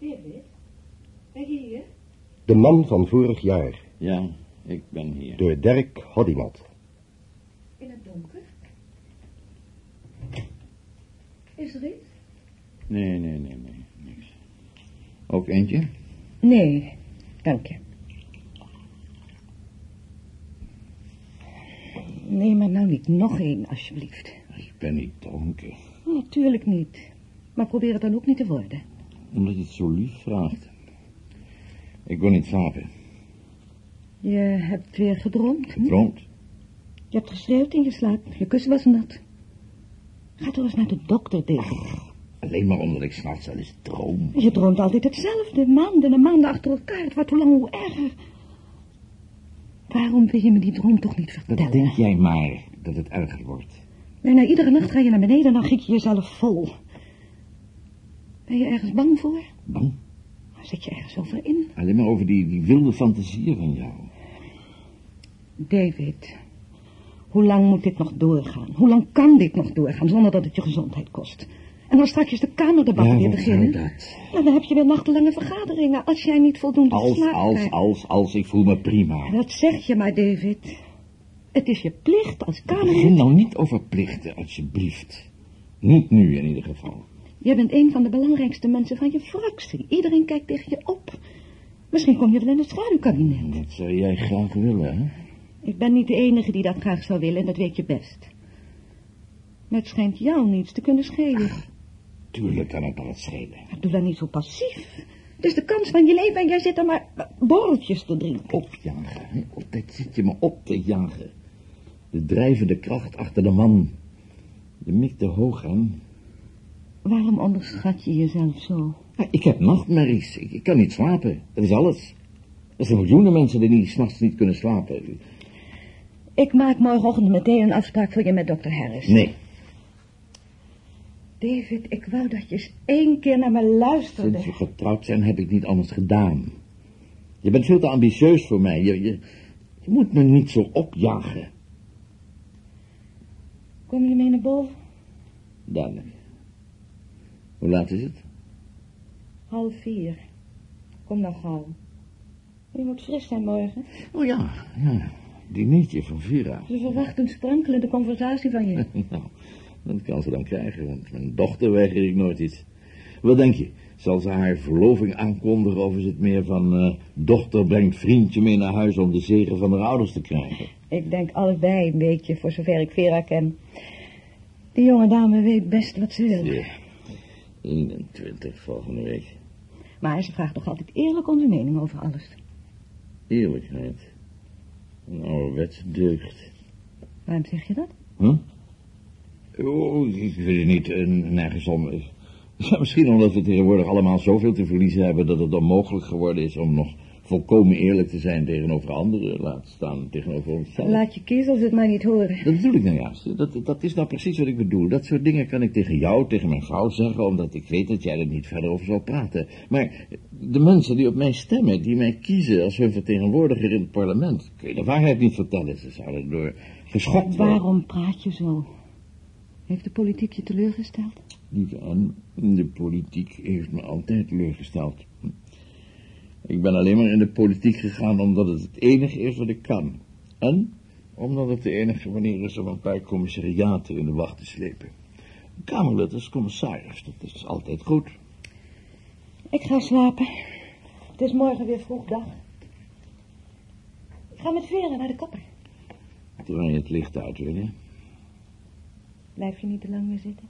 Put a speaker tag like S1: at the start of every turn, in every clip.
S1: David, ben je hier?
S2: De man van vorig jaar,
S3: Ja, ik ben hier.
S2: door Dirk Hoddimat.
S1: In het donker? Is er iets?
S3: Nee, nee, nee, nee, niks. Ook eentje?
S1: Nee, dank je. Nee, maar nou niet. Nog één, alsjeblieft.
S3: Ik ben niet dronken.
S1: Natuurlijk niet. Maar probeer het dan ook niet te worden.
S3: Omdat je het zo lief vraagt. Ik wil niet slapen.
S1: Je hebt weer gedroomd. hm?
S3: Gedroomd?
S1: Je hebt geschreeuwd in je slaap. Je kussen was nat. Ga toch eens naar de dokter, David.
S3: Alleen maar omdat ik s'nachts wel eens droom.
S1: Je droomt altijd hetzelfde. Maanden en maanden achter elkaar. Het wordt hoe lang hoe erger. Waarom wil je me die droom toch niet
S3: Dat
S1: vertellen?
S3: denk jij maar, dat het erger wordt.
S1: Bijna iedere nacht ga je naar beneden en dan giet je jezelf vol. Ben je ergens bang voor?
S3: Bang?
S1: Waar zit je ergens over in?
S3: Alleen maar over die, die wilde fantasieën van jou.
S1: David, hoe lang moet dit nog doorgaan? Hoe lang kan dit nog doorgaan zonder dat het je gezondheid kost? En als straks de kamerdebatten weer
S3: Waarom
S1: beginnen...
S3: dat?
S1: Nou, dan heb je weer nachtenlange vergaderingen als jij niet voldoende
S3: Als,
S1: slaap
S3: als,
S1: krijgt.
S3: als, als, ik voel me prima.
S1: Dat zeg je maar, David. Het is je plicht als
S3: Begin
S1: kamerlid.
S3: nou niet over plichten, alsjeblieft. Niet nu in ieder geval.
S1: Je bent een van de belangrijkste mensen van je fractie. Iedereen kijkt tegen je op. Misschien kom je wel in het schaduwkabinet.
S3: Dat zou jij graag willen, hè?
S1: Ik ben niet de enige die dat graag zou willen en dat weet je best. Maar het schijnt jou niets te kunnen schelen.
S3: Tuurlijk kan het me wat schelen.
S1: Maar Doe dan niet zo passief. Het is de kans van je leven en jij zit er maar borreltjes te drinken.
S3: Opjagen, hè? Altijd zit je me op te jagen. De drijvende kracht achter de man. Je mikt te hoog, hè?
S1: Waarom onderschat je jezelf zo?
S3: Ja, ik heb nachtmerries. Ik, ik kan niet slapen. Dat is alles. Er zijn miljoenen mensen die niet, s'nachts niet kunnen slapen.
S1: Ik maak morgenochtend meteen een afspraak voor je met dokter Harris.
S3: Nee,
S1: David, ik wou dat je eens één keer naar me luisterde.
S3: sinds we getrouwd zijn heb ik niet anders gedaan. Je bent veel te ambitieus voor mij. Je, je, je moet me niet zo opjagen.
S1: Kom je mee naar boven?
S3: Dadelijk. Hoe laat is het?
S1: Half vier. Kom nou gauw. Je moet fris zijn morgen.
S3: Oh ja, ja. Dinertje van Vera.
S1: Ze verwacht een sprankelende conversatie van je.
S3: Nou, dat kan ze dan krijgen, want mijn dochter weiger ik nooit iets. Wat denk je? Zal ze haar verloving aankondigen of is het meer van... eh, dochter brengt vriendje mee naar huis om de zegen van haar ouders te krijgen?
S1: Ik denk allebei een beetje, voor zover ik Vera ken. Die jonge dame weet best wat ze wil.
S3: Ja, 21 volgende week.
S1: Maar ze vraagt toch altijd eerlijk onze mening over alles.
S3: Eerlijkheid. Een ouderwetse deugd.
S1: Waarom zeg je dat?
S3: Huh? Oh, ik weet het niet, nergens om. Ja, misschien omdat we tegenwoordig allemaal zoveel te verliezen hebben... dat het onmogelijk geworden is om nog volkomen eerlijk te zijn tegenover anderen. Laat staan tegenover onszelf.
S1: Laat je kiezels het maar niet horen.
S3: Dat bedoel ik nou juist. Dat, dat is nou precies wat ik bedoel. Dat soort dingen kan ik tegen jou, tegen mijn vrouw zeggen... omdat ik weet dat jij er niet verder over zal praten. Maar de mensen die op mij stemmen, die mij kiezen als hun vertegenwoordiger in het parlement... kun je de waarheid niet vertellen. Ze zouden door geschokt worden.
S1: Waarom praat je zo? Heeft de politiek je teleurgesteld?
S3: Lieve Anne, de politiek heeft me altijd teleurgesteld. Ik ben alleen maar in de politiek gegaan omdat het het enige is wat ik kan. En omdat het de enige manier is om een paar commissariaten in de wacht te slepen. Een Kamerlid als commissaris, dat is altijd goed.
S1: Ik ga slapen. Het is morgen weer vroeg dag. Ik ga met Vera naar de kapper.
S3: Terwijl je het licht uit wil, hè?
S1: Blijf je niet te lang meer zitten?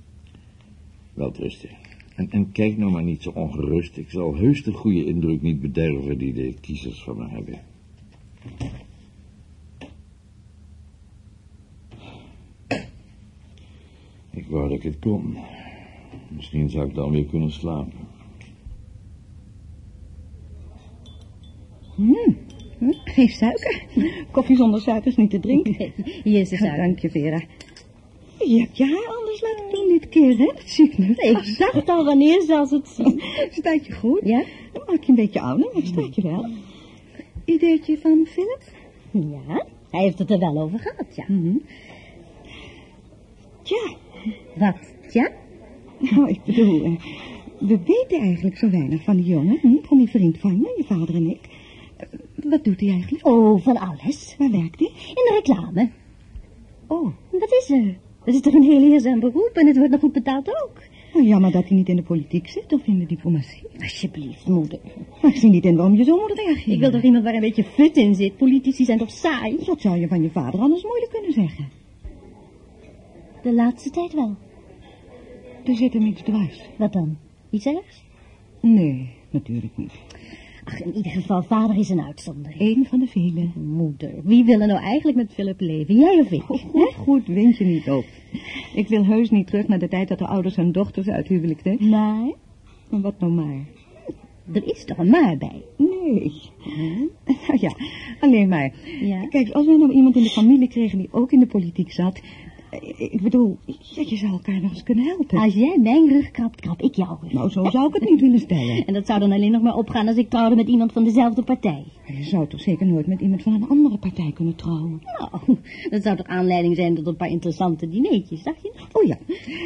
S3: Wel rusten. En, en kijk nou maar niet zo ongerust. Ik zal heus de goede indruk niet bederven die de kiezers van me hebben. Ik wou dat ik het kon. Misschien zou ik dan weer kunnen slapen.
S1: Hm, geen suiker. Koffie zonder suiker is niet te drinken.
S4: Hier is de suiker.
S1: Dank je, Vera. Je hebt je haar anders laten doen dit keer, hè? Dat zie ik nu.
S4: Ik dacht al wanneer ze als het zien.
S1: Staat je goed?
S4: Ja?
S1: Dan maak je een beetje ouder, maar staat je wel. Ideetje van Philip?
S4: Ja, hij heeft het er wel over gehad, ja.
S1: Mhm. Tja,
S4: Wat? Ja?
S1: Nou, ik bedoel, eh, we weten eigenlijk zo weinig van die jongen, hm, van die vriend van je, je vader en ik. Eh, Wat doet hij eigenlijk?
S4: Oh, van alles.
S1: Waar werkt hij?
S4: In de reclame.
S1: Oh,
S4: Wat is er? Dat is toch een heel leerzaam beroep en het wordt nog goed betaald ook.
S1: nou, jammer dat hij niet in de politiek zit of in de diplomatie.
S4: Alsjeblieft, moeder.
S1: Maar ik zie niet in waarom je zo moet reageren.
S4: Ik wil toch iemand waar een beetje fut in zit. Politici zijn toch saai?
S1: Dat zou je van je vader anders moeilijk kunnen zeggen.
S4: De laatste tijd wel.
S1: Er zit hem iets dwars.
S4: Wat dan? Iets ergs?
S1: Nee, natuurlijk niet.
S4: Ach, in ieder geval, vader is een uitzondering.
S1: Eén van de vele.
S4: Moeder, wie wil er nou eigenlijk met Philip leven? Jij of ik?
S1: Goed, goed, wind je niet op. Ik wil heus niet terug naar de tijd dat de ouders hun dochters uithuwelijkten.
S4: Maar,
S1: Maar wat nou maar?
S4: er is toch een maar bij?
S1: Nee. Nou ja, alleen maar.
S4: Ja.
S1: Kijk, als wij nou iemand in de familie kregen die ook in de politiek zat... eh, Ik bedoel, ja, je zou elkaar nog eens kunnen helpen.
S4: Als jij mijn rug krabt, krab ik jouw rug.
S1: Nou, zo zou ik het niet willen stellen.
S4: En dat zou dan alleen nog maar opgaan als ik trouwde met iemand van dezelfde partij.
S1: Je zou toch zeker nooit met iemand van een andere partij kunnen trouwen?
S4: Nou, dat zou toch aanleiding zijn tot een paar interessante dineetjes, dacht je?
S1: Oh ja,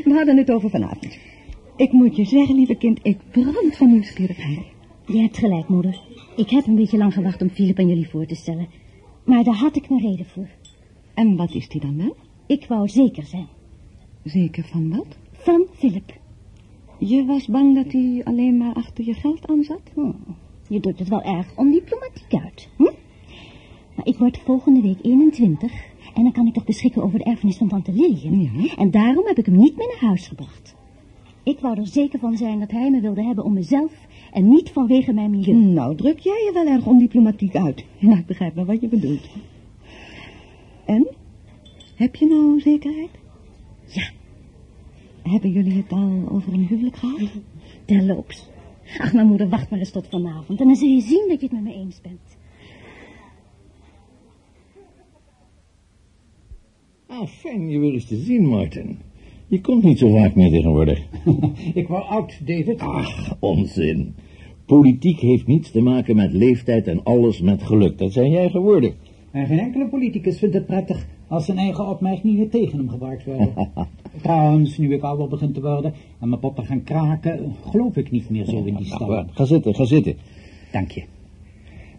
S1: we hadden het over vanavond. Ik moet je zeggen, lieve kind, ik brand van nieuwsgierigheid.
S4: Je hebt gelijk, moeder. Ik heb een beetje lang gewacht om Philip aan jullie voor te stellen. Maar daar had ik mijn reden voor.
S1: En wat is die dan wel?
S4: Ik wou zeker zijn.
S1: Zeker van wat?
S4: Van Philip.
S1: Je was bang dat hij alleen maar achter je geld aan zat?
S4: Hm, je drukt het wel erg ondiplomatiek uit. Hm? Maar ik word volgende week 21 en dan kan ik toch beschikken over de erfenis van tante Lilian.
S1: Ja.
S4: En daarom heb ik hem niet mee naar huis gebracht. Ik wou er zeker van zijn dat hij me wilde hebben om mezelf en niet vanwege mijn milieu.
S1: Nou, druk jij je wel erg ondiplomatiek uit. Maar ik begrijp wel wat je bedoelt. En? Heb je nou zekerheid?
S4: Ja.
S1: Hebben jullie het al over een huwelijk gehad?
S4: Terloops. Ach, mijn moeder, wacht maar eens tot vanavond. En dan zul je zien dat je het met me eens bent.
S3: Ah, fijn je weer eens te zien, Martin. Je komt niet zo vaak meer tegenwoordig.
S5: Ik word oud, David.
S3: Ach, onzin. Politiek heeft niets te maken met leeftijd en alles met geluk. Dat zijn jij geworden.
S5: En geen enkele politicus vindt het prettig als zijn eigen opmerkingen tegen hem gebruikt worden. Trouwens, nu ik ouder begin te worden en mijn potten gaan kraken, geloof ik niet meer zo in die
S3: Nou,
S5: stem.
S3: ga zitten, ga zitten.
S5: Dank je.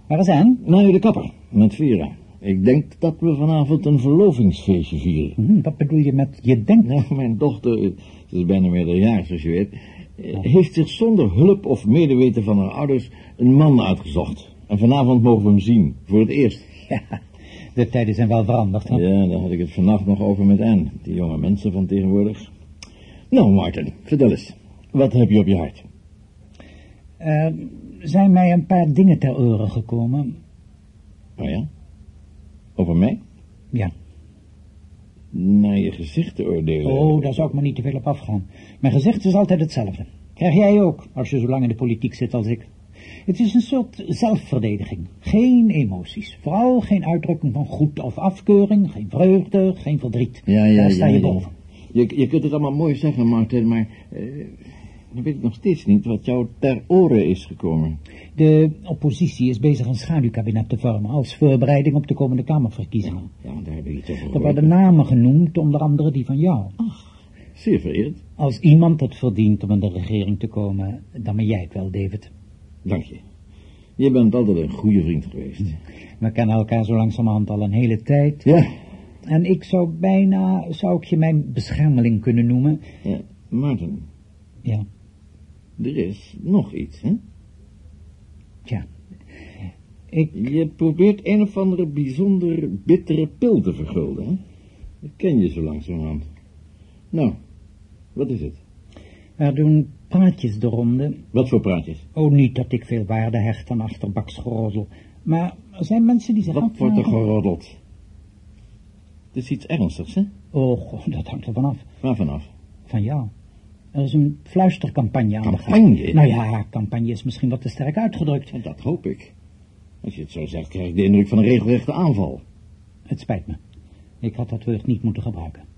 S5: Waar is Anne?
S3: Nou, de kapper, met Vera. Ik denk dat we vanavond een verlovingsfeestje vieren.
S5: Hm, wat bedoel je met je denkt?
S3: Nou, mijn dochter, ze is bijna meerderjarig, zoals je weet, eh, heeft zich zonder hulp of medeweten van haar ouders een man uitgezocht. En vanavond mogen we hem zien, voor het eerst.
S5: Ja, de tijden zijn wel veranderd. Hè?
S3: Ja, daar had ik het vannacht nog over met Anne, die jonge mensen van tegenwoordig. Nou, Martin, vertel eens. Wat heb je op je hart?
S5: Er zijn mij een paar dingen ter oren gekomen.
S3: Oh ja? Over mij?
S5: Ja.
S3: Naar je gezicht te oordelen.
S5: Oh, daar zou ik maar niet te veel op afgaan. Mijn gezicht is altijd hetzelfde. Krijg jij ook, als je zo lang in de politiek zit als ik. Het is een soort zelfverdediging. Geen emoties. Vooral geen uitdrukking van goed of afkeuring. Geen vreugde, geen verdriet.
S3: Ja, ja,
S5: Daar sta
S3: ja,
S5: je boven.
S3: Je, je kunt het allemaal mooi zeggen, Martin, maar... eh, dan weet ik nog steeds niet wat jou ter oren is gekomen.
S5: De oppositie is bezig een schaduwkabinet te vormen... als voorbereiding op de komende Kamerverkiezingen.
S3: Ja, daar heb ik iets over
S5: Er
S3: gehoord.
S5: worden namen genoemd, onder andere die van jou.
S3: Zeer vereerd.
S5: Als iemand het verdient om in de regering te komen, dan ben jij het wel, David.
S3: Dank je. Je bent altijd een goede vriend geweest.
S5: We kennen elkaar zo langzamerhand al een hele tijd.
S3: Ja.
S5: En ik zou bijna, zou ik je mijn beschermeling kunnen noemen.
S3: ja. Martin,
S5: Ja,
S3: er is nog iets, hè?
S5: tja. Ik,
S3: Je probeert een of andere bijzonder bittere pil te vergulden, hè? Dat ken je zo langzamerhand. Nou, wat is het?
S5: er doen praatjes de ronde.
S3: Wat voor praatjes?
S5: Oh, niet dat ik veel waarde hecht aan achterbaksgeroddel. Maar er zijn mensen die zich
S3: Wat wordt er geroddeld? Het is iets ernstigs, hè?
S5: Oh, dat hangt er vanaf.
S3: Waar vanaf?
S5: Van jou. Er is een fluistercampagne aan de gang.
S3: Campagne?
S5: Nou ja, campagne is misschien wat te sterk uitgedrukt.
S3: En dat hoop ik. Als je het zo zegt, krijg ik de indruk van een regelrechte aanval.
S5: Het spijt me. Ik had dat woord niet moeten gebruiken.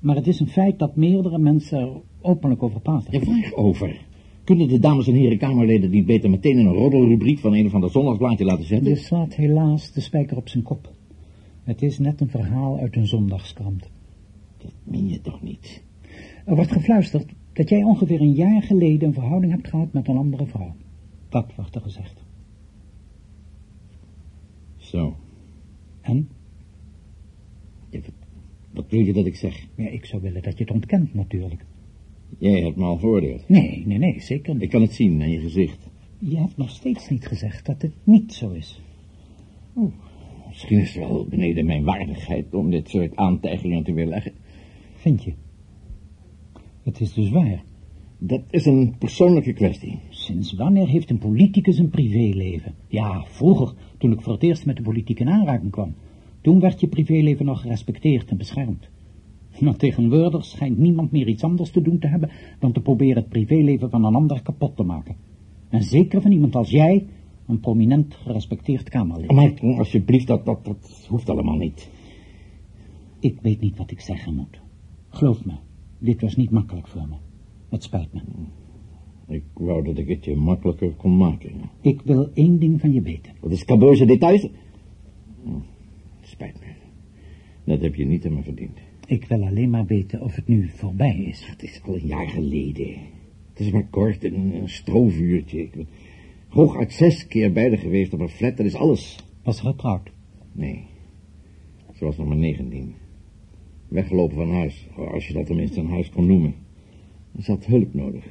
S5: Maar het is een feit dat meerdere mensen er openlijk over praten.
S3: Ja, waarover? Kunnen de dames en heren Kamerleden niet beter meteen in een roddelrubriek van een of ander zondagsblaadje laten zetten?
S5: Je slaat helaas de spijker op zijn kop. Het is net een verhaal uit een zondagskrant.
S3: Dat meen je toch niet?
S5: Er wordt gefluisterd dat jij ongeveer een jaar geleden een verhouding hebt gehad met een andere vrouw. Dat wordt er gezegd.
S3: Zo.
S5: En?
S3: Wat, wil je dat ik zeg?
S5: Ja, ik zou willen dat je het ontkent natuurlijk.
S3: Jij hebt me al veroordeeld.
S5: Nee, nee, nee, zeker niet.
S3: Ik kan het zien aan je gezicht.
S5: Je hebt nog steeds niet gezegd dat het niet zo is.
S3: Misschien is het wel beneden mijn waardigheid om dit soort aantijgingen te weerleggen.
S5: Vind je? Het is dus waar.
S3: Dat is een persoonlijke kwestie.
S5: Sinds wanneer heeft een politicus een privéleven? Ja, vroeger, toen ik voor het eerst met de politiek in aanraking kwam. Toen werd je privéleven nog gerespecteerd en beschermd. Maar tegenwoordig schijnt niemand meer iets anders te doen te hebben dan te proberen het privéleven van een ander kapot te maken. En zeker van iemand als jij, een prominent gerespecteerd Kamerlid.
S3: Maar alsjeblieft, dat, dat, dat hoeft allemaal niet.
S5: Ik weet niet wat ik zeggen moet. Geloof me, dit was niet makkelijk voor me. Het spijt me.
S3: Ik wou dat ik het je makkelijker kon maken.
S5: Ik wil één ding van je weten.
S3: Wat is cadeautje details? Dat heb je niet aan me verdiend.
S5: Ik wil alleen maar weten of het nu voorbij is.
S3: Het is al een jaar geleden. Het is maar kort, een, een strovuurtje. Ik ben hooguit zes keer bij geweest op een flat, dat is alles.
S5: Was ze getrouwd?
S3: Nee, ze was nog maar 19. Weggelopen van huis, als je dat tenminste een huis kon noemen. Ze had hulp nodig.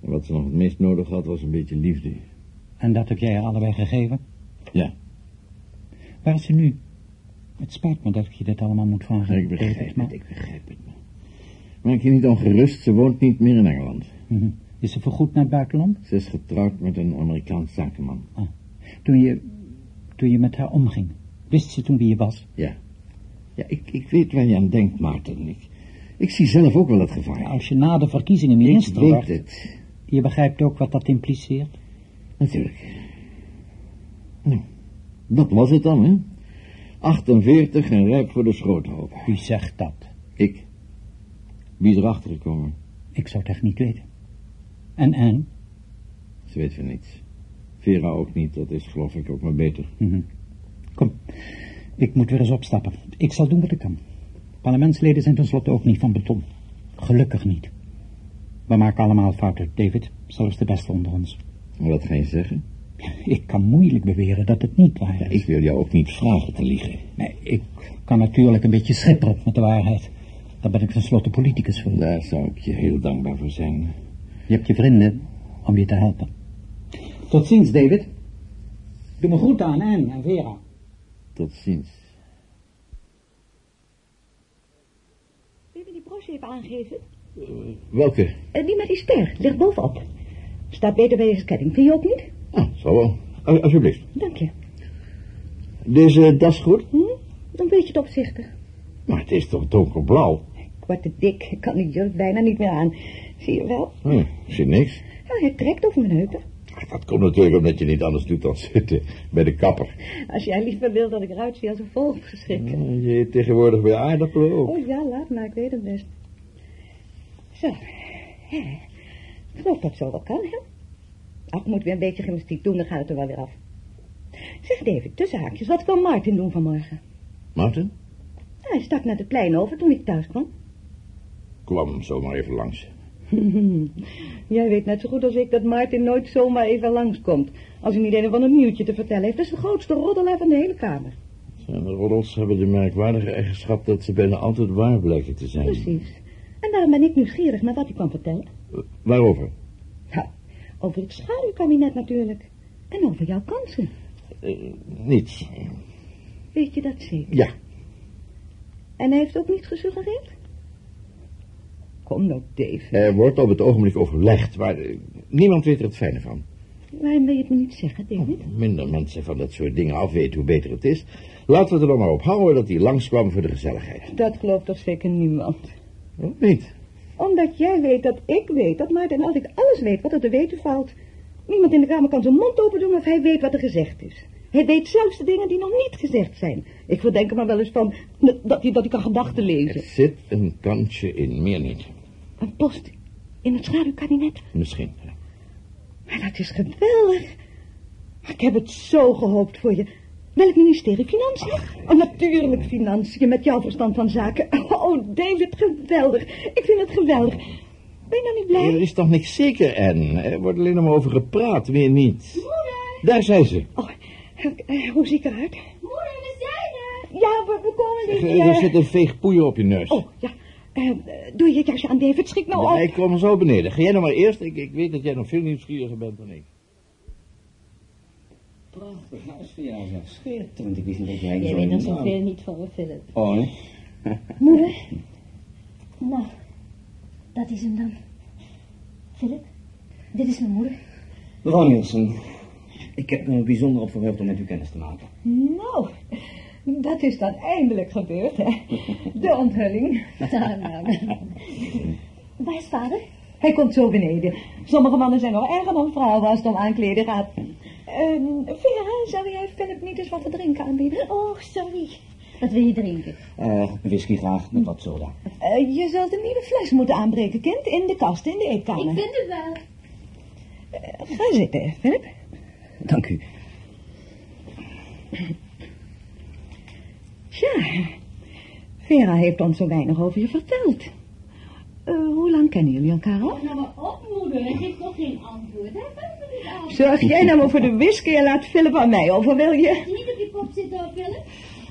S3: En wat ze nog het meest nodig had, was een beetje liefde.
S5: En dat heb jij haar allebei gegeven?
S3: Ja,
S5: Waar is ze nu? Het spijt me dat ik je dit allemaal moet vragen.
S3: ik begrijp
S5: David,
S3: het,
S5: maar-
S3: ik begrijp het. Maak je niet ongerust, ze woont niet meer in Engeland.
S5: Mhm. Is ze voorgoed naar het buitenland?
S3: Ze is getrouwd met een Amerikaans zakenman.
S5: Toen je, toen je met haar omging, wist ze toen wie je was?
S3: Ja. Ja, ik, ik weet waar je aan denkt, Maarten. Ik, ik zie zelf ook wel het gevaar.
S5: Als je na de verkiezingen
S3: ik
S5: minister
S3: weet
S5: wordt,
S3: het.
S5: je begrijpt ook wat dat impliceert?
S3: Natuurlijk. Nou, dat was het dan, hè? 48 en rijp voor de schroothoop.
S5: Wie zegt dat?
S3: Ik. Wie is erachter gekomen?
S5: Ik zou het echt niet weten. En, en?
S3: Ze weet van niets. Vera ook niet, dat is geloof ik ook maar beter.
S5: Mhm. Kom, ik moet weer eens opstappen. Ik zal doen wat ik kan. Parlementsleden zijn tenslotte ook niet van beton. Gelukkig niet. We maken allemaal fouten, David. Zelfs de beste onder ons.
S3: Wat ga je zeggen?
S5: Ik kan moeilijk beweren dat het niet waar is.
S3: ik wil jou ook niet vragen te liegen.
S5: Nee, ik kan natuurlijk een beetje schipperen met de waarheid. Daar ben ik tenslotte politicus voor.
S3: Daar zou ik je heel dankbaar voor zijn.
S5: Je hebt je vrienden om je te helpen. Tot ziens, David. Doe me goed aan, Anne en Vera.
S3: Tot ziens.
S1: Wil je die broche even aangeven?
S3: Welke?
S1: Eh, die met die ster, ligt bovenop. Staat beter bij je ketting, vind je ook niet?
S3: Zo wel. Al- Alsjeblieft.
S1: Dank je.
S3: Deze das goed?
S1: Hm? Dan weet je het opzichtig.
S3: Maar het is toch donkerblauw?
S1: Ik word te dik, ik kan die jurk bijna niet meer aan. Zie je wel?
S3: Hm, ik zie niks.
S1: Ja, hij trekt over mijn heupen.
S3: Dat komt natuurlijk omdat je niet anders doet dan zitten bij de kapper.
S1: Als jij liever wil dat ik eruit zie als een.
S3: Ja, je eet tegenwoordig bij aardappelen ook.
S1: Oh ja, laat maar, ik weet het best. Zo. Ik geloof dat zo wel kan, hè? Ach, ik moet weer een beetje gymnastiek doen, dan gaat het er wel weer af. Zeg David, tussen haakjes, wat kan Martin doen vanmorgen?
S3: Maarten?
S1: Ja, hij stak naar het plein over toen ik thuis kwam.
S3: Kwam zomaar even langs.
S1: Jij weet net zo goed als ik dat Martin nooit zomaar even langskomt. Als hij niet een of ander nieuwtje te vertellen heeft. Dat is de grootste roddelaar van de hele kamer.
S3: De roddels hebben de merkwaardige eigenschap dat ze bijna altijd waar blijken te zijn.
S1: Precies. En daarom ben ik nieuwsgierig naar wat hij kwam vertellen.
S3: Eh, Waarover?
S1: Ja, over het schaduwkabinet natuurlijk. En over jouw kansen.
S3: Eh, niets.
S1: Weet je dat zeker?
S3: Ja,
S1: En hij heeft ook niet gesuggereerd? Kom nou, Dave.
S3: er wordt op het ogenblik overlegd, maar eh, niemand weet er het fijne van.
S1: Waarom wil je het me niet zeggen, David?
S3: Minder mensen van dat soort dingen afweten, hoe beter het is. Laten we er dan maar op houden dat hij langskwam voor de gezelligheid.
S1: Dat gelooft toch zeker niemand.
S3: Oh, niet.
S1: Omdat jij weet dat ik weet dat Maarten altijd alles weet wat er te weten valt. Niemand in de kamer kan zijn mond open doen of hij weet wat er gezegd is. Hij weet zelfs de dingen die nog niet gezegd zijn. Ik verdenk hem er wel eens van dat hij, dat hij kan gedachten
S3: Er
S1: lezen.
S3: zit een kansje in, meer niet.
S1: Een post in het schaduwkabinet.
S3: Misschien.
S1: Maar dat is geweldig. Ik heb het zo gehoopt voor je. Welk ministerie? Financiën? Oh, natuurlijk financiën, met jouw verstand van zaken. Oh, David, geweldig. Ik vind het geweldig. Ben je nou niet blij?
S3: Er is toch niks zeker, Anne? Er wordt alleen maar over gepraat, meer niet.
S6: Moeder,
S3: Daar zijn ze.
S1: Oh, eh, hoe zie ik eruit?
S6: moeder, we zijn er.
S1: Ja, we, we komen
S3: Er,
S1: niet.
S3: er
S1: eh.
S3: zit een veeg poeier op je neus.
S1: Oh, ja. Eh, doe je jasje aan, David. Schrik nou
S3: Ja,
S1: op.
S3: ik kom zo beneden. Ga jij nou maar eerst. Ik, ik weet dat jij nog veel nieuwsgieriger bent dan ik.
S7: Prachtig huis voor jou, zeg. Schitterend. Ik wist niet dat jij
S4: Jij weet nog zoveel niet van me, Philip.
S7: Oh, nee?
S4: Moeder? Nou, dat is hem dan. Philip, dit is mijn moeder.
S7: Mevrouw Nielsen, ik heb me bijzonder op verheugd om met u kennis te maken.
S1: Nou, dat is dan eindelijk gebeurd, hè. De onthulling.
S4: Nou, nou. Waar is vader?
S1: Hij komt zo beneden. Sommige mannen zijn nog erger dan vrouwen als het om aankleden gaat. Ehm Vera, zou jij Philip niet eens wat te drinken aanbieden?
S4: Oh, sorry. Wat wil je drinken?
S7: Eh, whisky graag, met wat soda.
S1: Eh, je zult een nieuwe fles moeten aanbreken, kind. In de kast, in de eetkamer.
S6: Ik vind het wel.
S1: Ga zitten, Philip.
S7: Dank u.
S1: Tja, Vera heeft ons zo weinig over je verteld. Eh, hoe lang kennen jullie elkaar al?
S6: Nou maar op, moeder. Hij geeft nog geen antwoord. Hij niet.
S1: Zorg jij nou maar voor de whisky en laat Philip aan mij over, wil je?
S6: Niet op je kop zitten, hoor, Philip.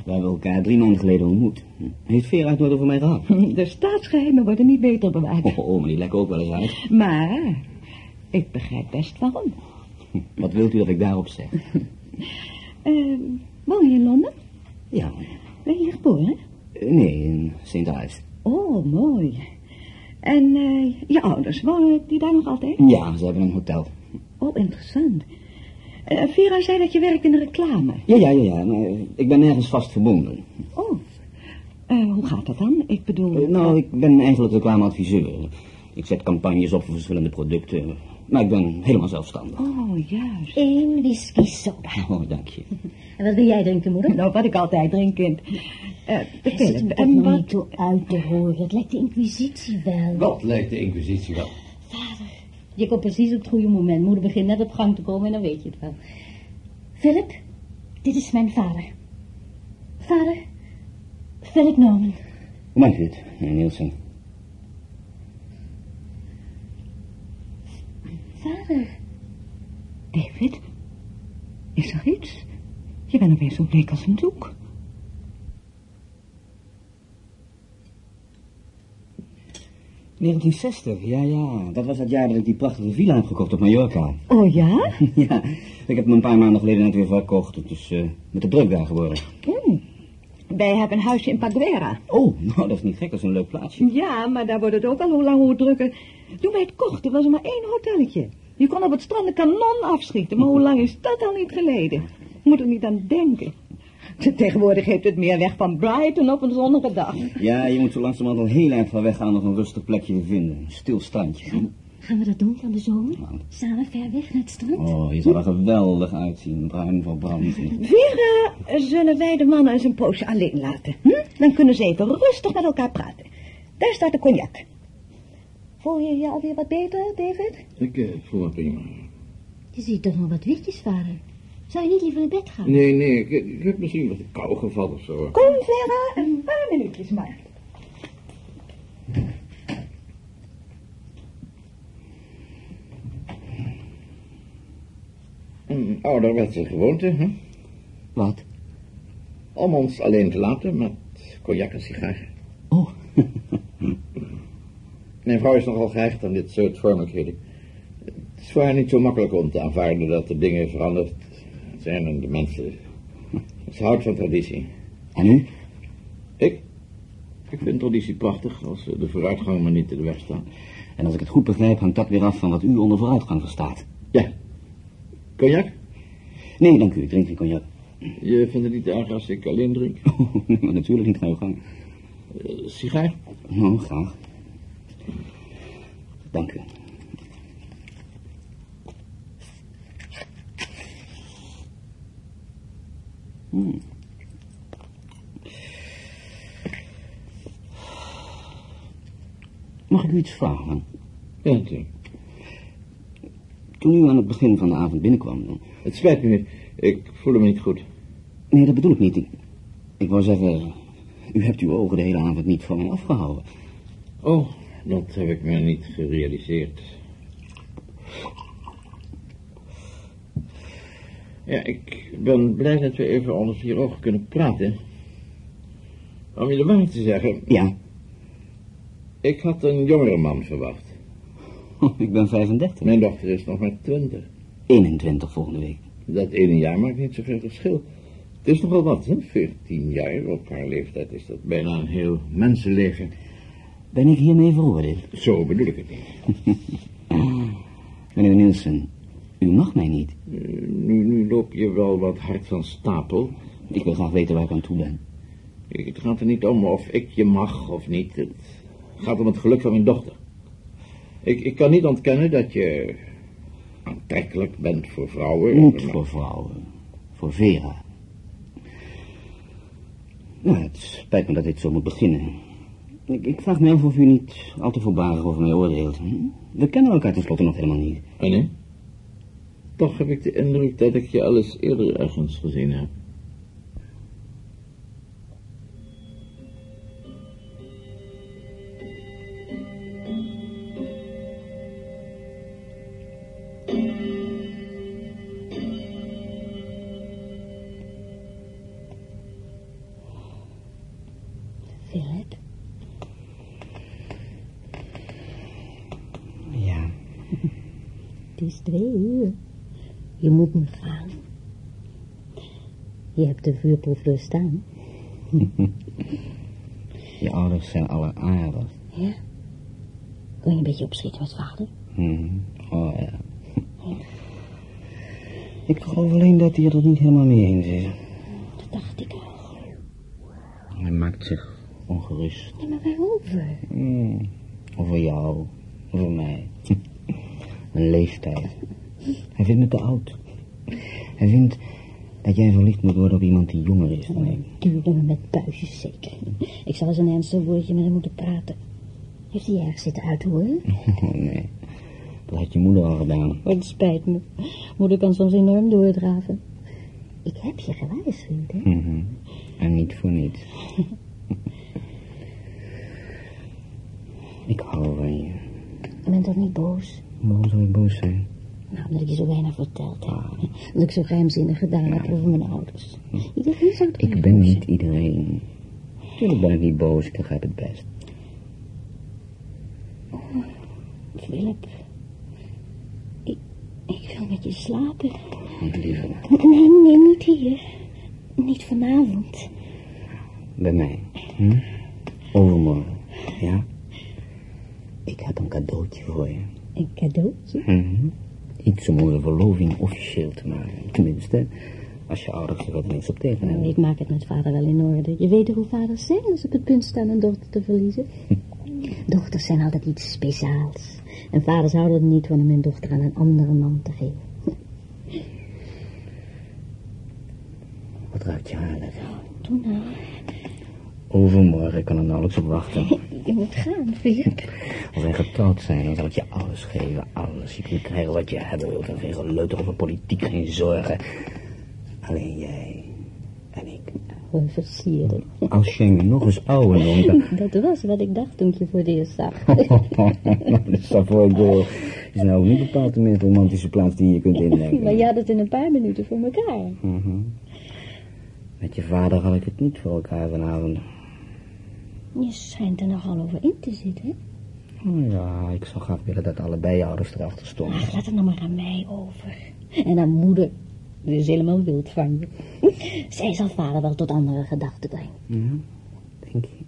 S7: We hebben elkaar drie maanden geleden ontmoet. Heeft Vera het nooit over mij gehad?
S1: De staatsgeheimen worden niet beter bewaard.
S7: Oh, oh, maar die lekken ook wel eens uit.
S1: Maar, ik begrijp best waarom.
S7: Wat wilt u dat ik daarop zeg?
S1: Eh, woon je in Londen?
S7: Ja,
S1: Ben je hier geboren?
S7: eh, nee, in St. Ives.
S1: Oh, mooi. En eh, je ouders, wonen die daar nog altijd?
S7: Ja, ze hebben een hotel.
S1: Oh, interessant. Eh, Vera zei dat je werkt in de reclame.
S7: Ja, ja, ja, ja, maar eh, ik ben nergens vast verbonden.
S1: Oh, Eh, hoe gaat dat dan? Ik bedoel...
S7: Nou, ik ben eigenlijk reclameadviseur. Ik zet campagnes op voor verschillende producten. Maar ik ben helemaal zelfstandig.
S1: Oh, juist.
S4: Eén whisky soda.
S7: Oh, dank je.
S4: En wat wil jij drinken, moeder?
S1: Nou, wat ik altijd drink, kind. Eh
S4: toch
S1: en wat...
S4: niet toe uit te horen. Het lijkt de inquisitie wel.
S3: Wat lijkt de inquisitie wel?
S4: Je komt precies op het goede moment. Moeder begint net op gang te komen en dan weet je het wel. Philip, dit is mijn vader. Vader, Philip Norman.
S7: Hoe maakt u het, meneer Nielsen?
S4: Vader.
S1: David, is er iets? Je bent opeens zo bleek als een doek.
S7: ...1960, ja, ja. Dat was het jaar dat ik die prachtige villa heb gekocht op Mallorca.
S1: Oh ja?
S7: ja, ik heb hem een paar maanden geleden net weer verkocht. Het is eh, met de druk daar geworden.
S1: Hmm. Wij hebben een huisje in Paguera.
S7: Oh, nou, dat is niet gek. Dat is een leuk plaatsje.
S1: Ja, maar daar wordt het ook al hoe lang hoe drukker. Toen wij het kochten was er maar één hotelletje. Je kon op het strand een kanon afschieten, maar hoe lang is dat al niet geleden? Moet er niet aan denken. Tegenwoordig heeft het meer weg van Brighton op een zonnige dag.
S7: Ja, je moet zo langzamerhand al heel erg van weg gaan om nog een rustig plekje te vinden. Een stil strandje.
S4: Gaan we dat doen van de zomer? Samen ver weg naar het strand?
S7: Oh, je zal er geweldig uitzien. Bruin verbrand.
S1: Vera, zullen wij de mannen eens een poosje alleen laten? Hm? Dan kunnen ze even rustig met elkaar praten. Daar staat de cognac. Voel je je alweer wat beter, David?
S3: Ik eh, voel me prima.
S4: Je ziet toch nog wat witjes, vader. Zou je niet liever naar bed gaan?
S3: Nee, nee, ik, ik heb misschien wat kou gevallen of zo.
S1: Kom, Vera, een paar minuutjes maar.
S3: Een ouderwetse gewoonte, hè?
S7: Wat?
S3: Om ons alleen te laten met cognac en sigaar.
S7: Oh,
S3: Mijn vrouw is nogal gehecht aan dit soort vormelijkheden. Het is voor haar niet zo makkelijk om te aanvaarden dat de dingen veranderd zijn en de mensen. Ze houdt van traditie.
S7: en u?
S3: Ik? Ik vind traditie prachtig als de vooruitgang maar niet in de weg staat.
S7: En als ik het goed begrijp, hangt dat weer af van wat u onder vooruitgang verstaat.
S3: Ja. Cognac?
S7: Nee, dank u. Ik drink geen cognac.
S3: Je vindt het niet erg als ik alleen drink?
S7: maar natuurlijk niet, ga uw gang.
S3: Eh, sigaar?
S7: Nou, graag. Dank u. Hmm. Mag ik u iets vragen?
S3: Ja, natuurlijk.
S7: Toen u aan het begin van de avond binnenkwam, dan-
S3: Het spijt me. Ik voelde me niet goed.
S7: Nee, dat bedoel ik niet. Ik, ik wou zeggen, u hebt uw ogen de hele avond niet van mij afgehouden.
S3: Oh, dat heb ik me niet gerealiseerd. Ja, ik ben blij dat we even onder vier ogen kunnen praten. Om je de waarheid te zeggen,
S7: Ja,
S3: ik had een jongere man verwacht.
S7: ik ben 35.
S3: Mijn dochter is nog maar twintig.
S7: 21 volgende week.
S3: Dat ene jaar maakt niet zoveel verschil. Het is nogal wat, hè? Veertien jaar op haar leeftijd is dat bijna een heel mensenleven.
S7: Ben ik hiermee veroordeeld?
S3: Zo bedoel ik het niet.
S7: Meneer Nielsen, u mag mij niet.
S3: Nu, nu loop je wel wat hard van stapel.
S7: Ik wil graag weten waar ik aan toe ben.
S3: Het gaat er niet om of ik je mag of niet. Het gaat om het geluk van mijn dochter. Ik, ik kan niet ontkennen dat je aantrekkelijk bent voor vrouwen.
S7: Niet
S3: maar-
S7: voor vrouwen. Voor Vera. Nou, het spijt me dat dit zo moet beginnen. Ik, ik vraag me af of u niet al te voorbarig over mij oordeelt. hm? We kennen elkaar tenslotte nog helemaal niet.
S3: Oh, nee? Toch heb ik de indruk dat ik je al eens eerder ergens gezien heb.
S4: Philip,
S7: Ja.
S4: het is twee uur. Je moet nu gaan. Je hebt de vuurproef doorstaan.
S7: Je ouders zijn alle aardig.
S4: Ja? Kon je een beetje opschieten met vader?
S7: Hm. Oh ja. Ik geloof alleen dat hij er niet helemaal mee eens is.
S4: Dat dacht ik al.
S7: Hij maakt zich ongerust.
S4: Ja, maar waarover?
S7: Hm. Over jou. Over mij. Mijn leeftijd. Hij vindt me te oud. Hij vindt dat jij verliefd moet worden op iemand die jonger is dan ik.
S4: Duurde me met buisjes zeker. Ik zal eens een ernstig woordje met hem moeten praten. Heeft hij erg zitten uithoren?
S7: Oh nee. Dat had je moeder al gedaan.
S4: Oh, het spijt me. Moeder kan soms enorm doordraven. Ik heb je gewaarschuwd, hè?
S7: Mhm. En niet voor niets. ik hou van je.
S4: Je bent toch niet boos?
S7: Waarom zou ik boos zijn?
S4: Nou, omdat ik je zo weinig verteld heb. Dat ik zo geheimzinnig gedaan heb over mijn ouders. Iedereen zou het
S7: Ik ben niet iedereen. Tuurlijk ben ik niet boos, ik begrijp het best.
S4: Philip, ik, ik wil met je slapen.
S7: Niet liever.
S4: Nee, nee, niet hier. Niet vanavond.
S7: Bij mij. Hm? Overmorgen. Ja? Ik heb een cadeautje voor je.
S4: Een cadeautje?
S7: Mhm. Iets om onze verloving officieel te maken. Tenminste, als je ouders er wat niks op tegen
S4: Nou,
S7: hebben.
S4: ik maak het met vader wel in orde. Je weet hoe vaders zijn als ze op het punt staan een dochter te verliezen? Dochters zijn altijd iets speciaals. En vaders houden er niet van om hun dochter aan een andere man te geven.
S7: Wat ruikt je haar lekker.
S4: Doe nou.
S7: Overmorgen kan er nauwelijks op wachten.
S4: Je moet gaan, Philip.
S7: Als wij getrouwd zijn, dan zal ik je alles geven. Alles. Je kunt krijgen wat je hebben wilt. En geen geleuter over politiek, geen zorgen. Alleen jij en ik.
S4: Oh, versieren.
S7: Als jij me nog eens ouder noemt.
S4: Dat was wat ik dacht toen ik je voor het eerst zag.
S7: nou, de Savoy Girl is nou niet bepaald de romantische plaats die je kunt indenken.
S4: maar je had het in een paar minuten voor elkaar.
S7: Mhm. Met je vader had ik het niet voor elkaar vanavond.
S4: Je schijnt er nogal over in te zitten. hè?
S7: Oh ja, ik zou graag willen dat allebei je ouders erachter stonden.
S4: Ach, laat het nou maar aan mij over. En aan moeder. Die is helemaal wild van je. Zij zal vader wel tot andere gedachten brengen.
S7: Ja, denk je?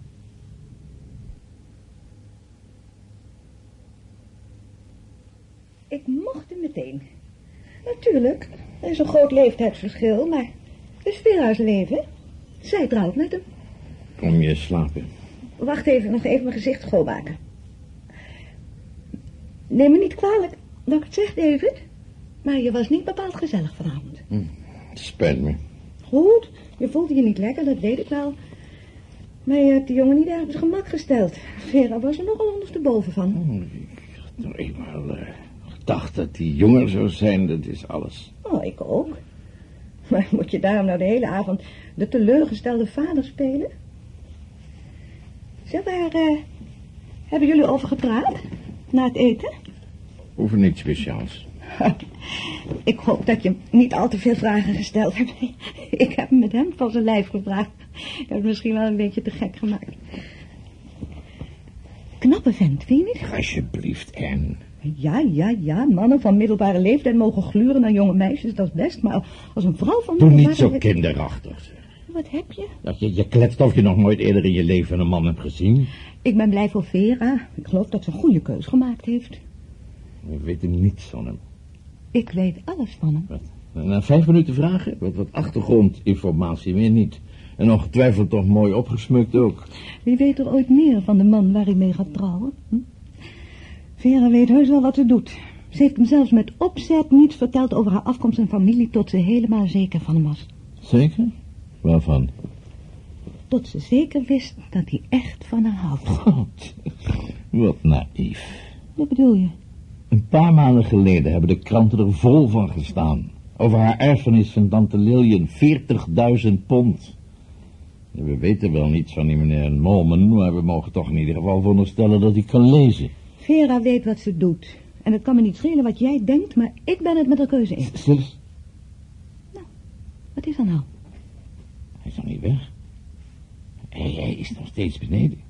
S1: Ik mocht hem meteen. Natuurlijk, er is een groot leeftijdsverschil, maar het is Vera's leven. Zij trouwt met hem.
S3: Om je slapen.
S1: Wacht even, nog even mijn gezicht schoonmaken. Neem me niet kwalijk dat ik het zeg, David. Maar je was niet bepaald gezellig vanavond.
S3: Het spijt me.
S1: Goed, je voelde je niet lekker, dat weet ik wel. Maar je hebt de jongen niet erg op zijn gemak gesteld. Vera was er nogal ondersteboven van.
S3: Oh, ik had nou eenmaal eh, gedacht dat die jonger zou zijn, dat is alles.
S1: Oh, ik ook. Maar moet je daarom nou de hele avond de teleurgestelde vader spelen? Zeg, waar eh, hebben jullie over gepraat? Na het eten?
S3: Over niets speciaals.
S1: Ik hoop dat je hem niet al te veel vragen gesteld hebt. Ik heb met hem van zijn lijf gevraagd. Ik heb het misschien wel een beetje te gek gemaakt. Knappe vent, vind je niet?
S3: Alsjeblieft, Anne.
S1: Ja, ja, ja. Mannen van middelbare leeftijd mogen gluren naar jonge meisjes, dat is best. Maar als een vrouw van
S3: Doe
S1: middelbare
S3: niet zo kinderachtig, zeg.
S1: Wat heb je?
S3: Dat je, je kletst of je nog nooit eerder in je leven een man hebt gezien.
S1: Ik ben blij voor Vera. Ik geloof dat ze een goede keus gemaakt heeft.
S3: We weten niets van hem.
S1: Ik weet alles van hem.
S3: Wat? Na vijf minuten vragen? Wat, wat achtergrondinformatie, meer niet. En ongetwijfeld toch mooi opgesmukt ook.
S1: Wie weet er ooit meer van de man waar hij mee gaat trouwen? Hm? Vera weet heus wel wat ze doet. Ze heeft hem zelfs met opzet niets verteld over haar afkomst en familie... tot ze helemaal zeker van hem was.
S3: Zeker? Waarvan?
S1: Tot ze zeker wist dat hij echt van haar houdt.
S3: God, wat naïef.
S1: Wat bedoel je?
S3: Een paar maanden geleden hebben de kranten er vol van gestaan. Over haar erfenis van tante Lillian, 40.000 pond. We weten wel niets van die meneer Norman, maar we mogen toch in ieder geval veronderstellen dat hij kan lezen.
S1: Vera weet wat ze doet. En het kan me niet schelen wat jij denkt, maar ik ben het met haar keuze eens.
S3: Stil,
S1: Wat is er nou?
S3: Hij is nog niet weg. Hij, hij is nog steeds beneden.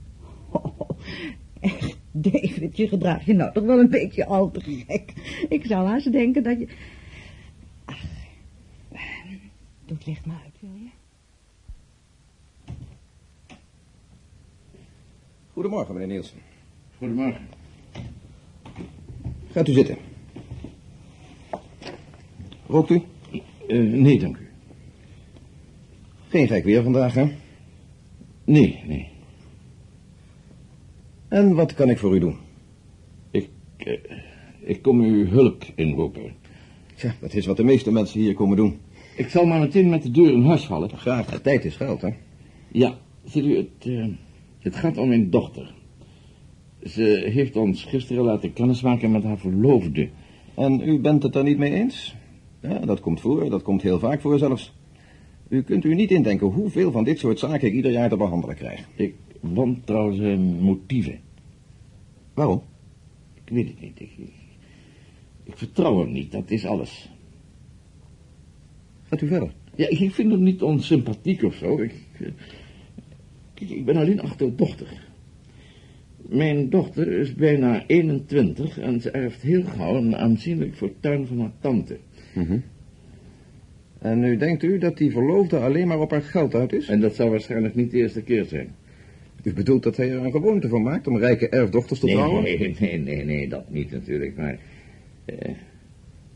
S1: Oh, echt, David, je gedraagt je nou toch wel een beetje al te gek. Ik zou haast denken dat je... Ach, doe het licht maar uit, wil je?
S2: Goedemorgen, meneer Nielsen.
S3: Goedemorgen.
S2: Gaat u zitten. Rookt u?
S3: Eh, nee, dank u.
S2: Geen gek weer vandaag, hè?
S3: Nee, nee.
S2: En wat kan ik voor u doen?
S3: Ik, eh, ik kom uw hulp inroepen.
S2: Tja, dat is wat de meeste mensen hier komen doen.
S3: Ik zal maar meteen met de deur in huis vallen.
S2: Graag, de tijd is geld, hè?
S3: Ja, ziet u, het, eh, het gaat om mijn dochter. Ze heeft ons gisteren laten kennismaken met haar verloofde.
S2: En u bent het er niet mee eens? Ja, dat komt voor, dat komt heel vaak voor zelfs. U kunt u niet indenken hoeveel van dit soort zaken ik ieder jaar te behandelen krijg.
S3: Ik wantrouw zijn motieven.
S2: Waarom?
S3: Ik weet het niet. Ik, ik, ik vertrouw hem niet, dat is alles.
S2: Gaat u verder.
S3: Ja, ik vind hem niet onsympathiek of zo. Ik, eh, ik ben alleen achterdochtig. Mijn dochter is bijna 21 en ze erft heel gauw een aanzienlijk fortuin van haar tante.
S2: En nu denkt u dat die verloofde alleen maar op haar geld uit is?
S3: En dat zou waarschijnlijk niet de eerste keer zijn.
S2: U bedoelt dat hij er een gewoonte van maakt om rijke erfdochters te trouwen?
S3: Nee, nee, nee, nee, dat niet natuurlijk, maar... eh,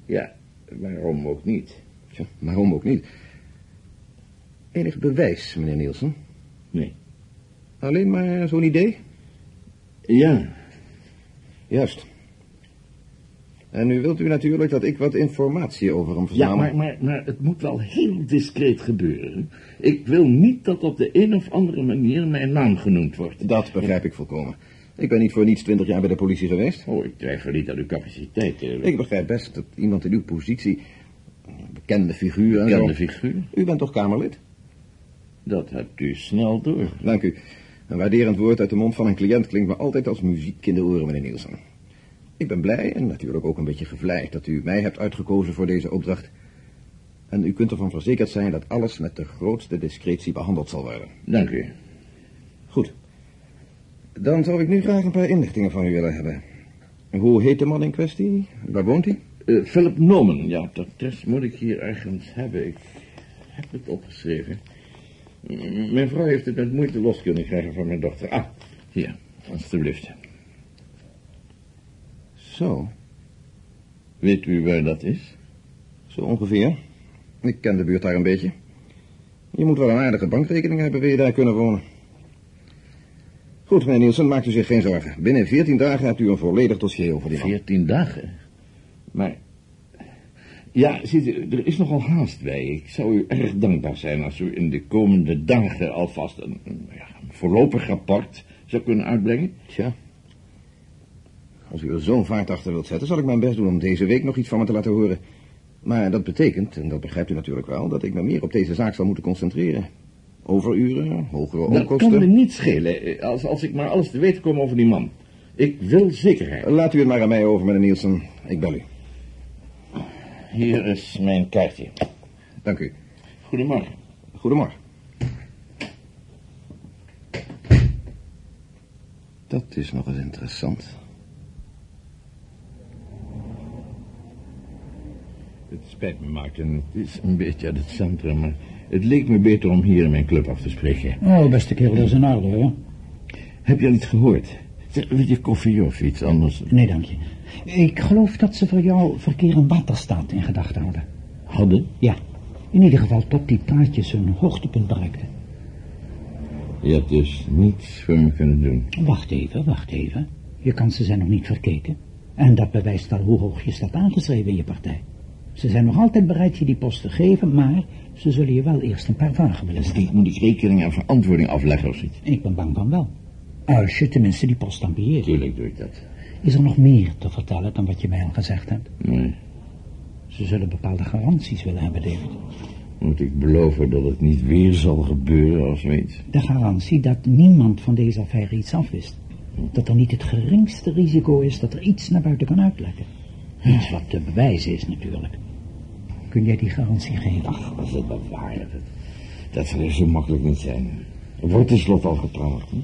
S3: ja, waarom ook niet?
S2: Tja, waarom ook niet? Enig bewijs, meneer Nielsen?
S3: Nee.
S2: Alleen maar zo'n idee?
S3: Ja,
S2: Juist. En nu wilt u natuurlijk dat ik wat informatie over hem
S3: ja
S2: verzamel.
S3: maar, maar, maar het moet wel heel discreet gebeuren. Ik wil niet dat op de een of andere manier mijn naam genoemd wordt.
S2: Dat begrijp ik volkomen. Ik ben niet voor niets twintig jaar bij de politie geweest.
S3: Oh, ik twijfel niet aan uw capaciteiten.
S2: Ik begrijp best dat iemand in uw positie, een bekende figuur en
S3: Bekende
S2: zo...
S3: figuur.
S2: U bent toch Kamerlid?
S3: Dat hebt u snel door.
S2: Dank u. Een waarderend woord uit de mond van een cliënt klinkt me altijd als muziek in de oren, meneer Nielsen. Ik ben blij en natuurlijk ook een beetje gevleid dat u mij hebt uitgekozen voor deze opdracht. En u kunt ervan verzekerd zijn dat alles met de grootste discretie behandeld zal worden.
S3: Dank u.
S2: Goed. Dan zou ik nu graag een paar inlichtingen van u willen hebben. Hoe heet de man in kwestie? Waar woont hij?
S3: Eh, Philip Norman, ja, dat test moet ik hier ergens hebben. Ik heb het opgeschreven. Mijn vrouw heeft het met moeite los kunnen krijgen van mijn dochter. Ah, hier, alstublieft.
S2: Zo,
S3: Weet u waar dat is?
S2: zo ongeveer. Ik ken de buurt daar een beetje. Je moet wel een aardige bankrekening hebben, wil je daar kunnen wonen. Goed, meneer Nielsen, maakt u zich geen zorgen. Binnen 14 dagen hebt u een volledig dossier over die man.
S3: Veertien dagen. Maar, ja, ziet u, er is nogal haast bij. Ik zou u erg dankbaar zijn als u in de komende dagen alvast een, een, ja, een voorlopig rapport zou kunnen uitbrengen.
S2: Tja. Als u er zo'n vaart achter wilt zetten, zal ik mijn best doen om deze week nog iets van me te laten horen. Maar dat betekent, en dat begrijpt u natuurlijk wel, dat ik me meer op deze zaak zal moeten concentreren. Overuren, hogere
S3: Dat
S2: onkosten.
S3: kan me niet schelen, eh, als, als ik maar alles te weten kom over die man. Ik wil zekerheid.
S2: Laat u het maar aan mij over, meneer Nielsen. Ik bel u.
S3: Hier is mijn kaartje.
S2: Dank u.
S3: Goedemorgen.
S2: Goedemorgen. Dat is nog eens interessant.
S3: Het spijt me, Martin. Het is een beetje uit het centrum, maar het leek me beter om hier in mijn club af te spreken.
S5: Oh, beste kerel, dat is in orde, hoor.
S3: Heb je al iets gehoord? Wil je koffie of iets anders?
S5: Nee, dank je. Ik geloof dat ze voor jou verkeer en waterstaat in gedachten hadden.
S3: Hadden?
S5: Ja, in ieder geval tot die praatjes hun hoogtepunt bereikten.
S3: Je hebt dus niets voor me kunnen doen.
S5: Wacht even, wacht even. Je kansen zijn nog niet verkeken. En dat bewijst al hoe hoog je staat aangeschreven in je partij. Ze zijn nog altijd bereid je die post te geven, maar ze zullen je wel eerst een paar vragen willen stellen.
S3: Ik moet ik rekening en verantwoording afleggen of zoiets.
S5: Ik ben bang van wel. Als je tenminste die post ambieert.
S3: Tuurlijk doe ik dat.
S5: Is er nog meer te vertellen dan wat je mij al gezegd hebt?
S3: Nee.
S5: Ze zullen bepaalde garanties willen hebben, David.
S3: Moet ik beloven dat het niet weer zal gebeuren of zoiets?
S5: De garantie dat niemand van deze affaire iets afwist. Dat er niet het geringste risico is dat er iets naar buiten kan uitlekken. Iets wat te bewijzen is natuurlijk. Kun jij die garantie geven?
S3: Ach, het wel waar. Dat, dat zal zo makkelijk niet zijn. Er wordt tenslotte al getrouwd. Hè?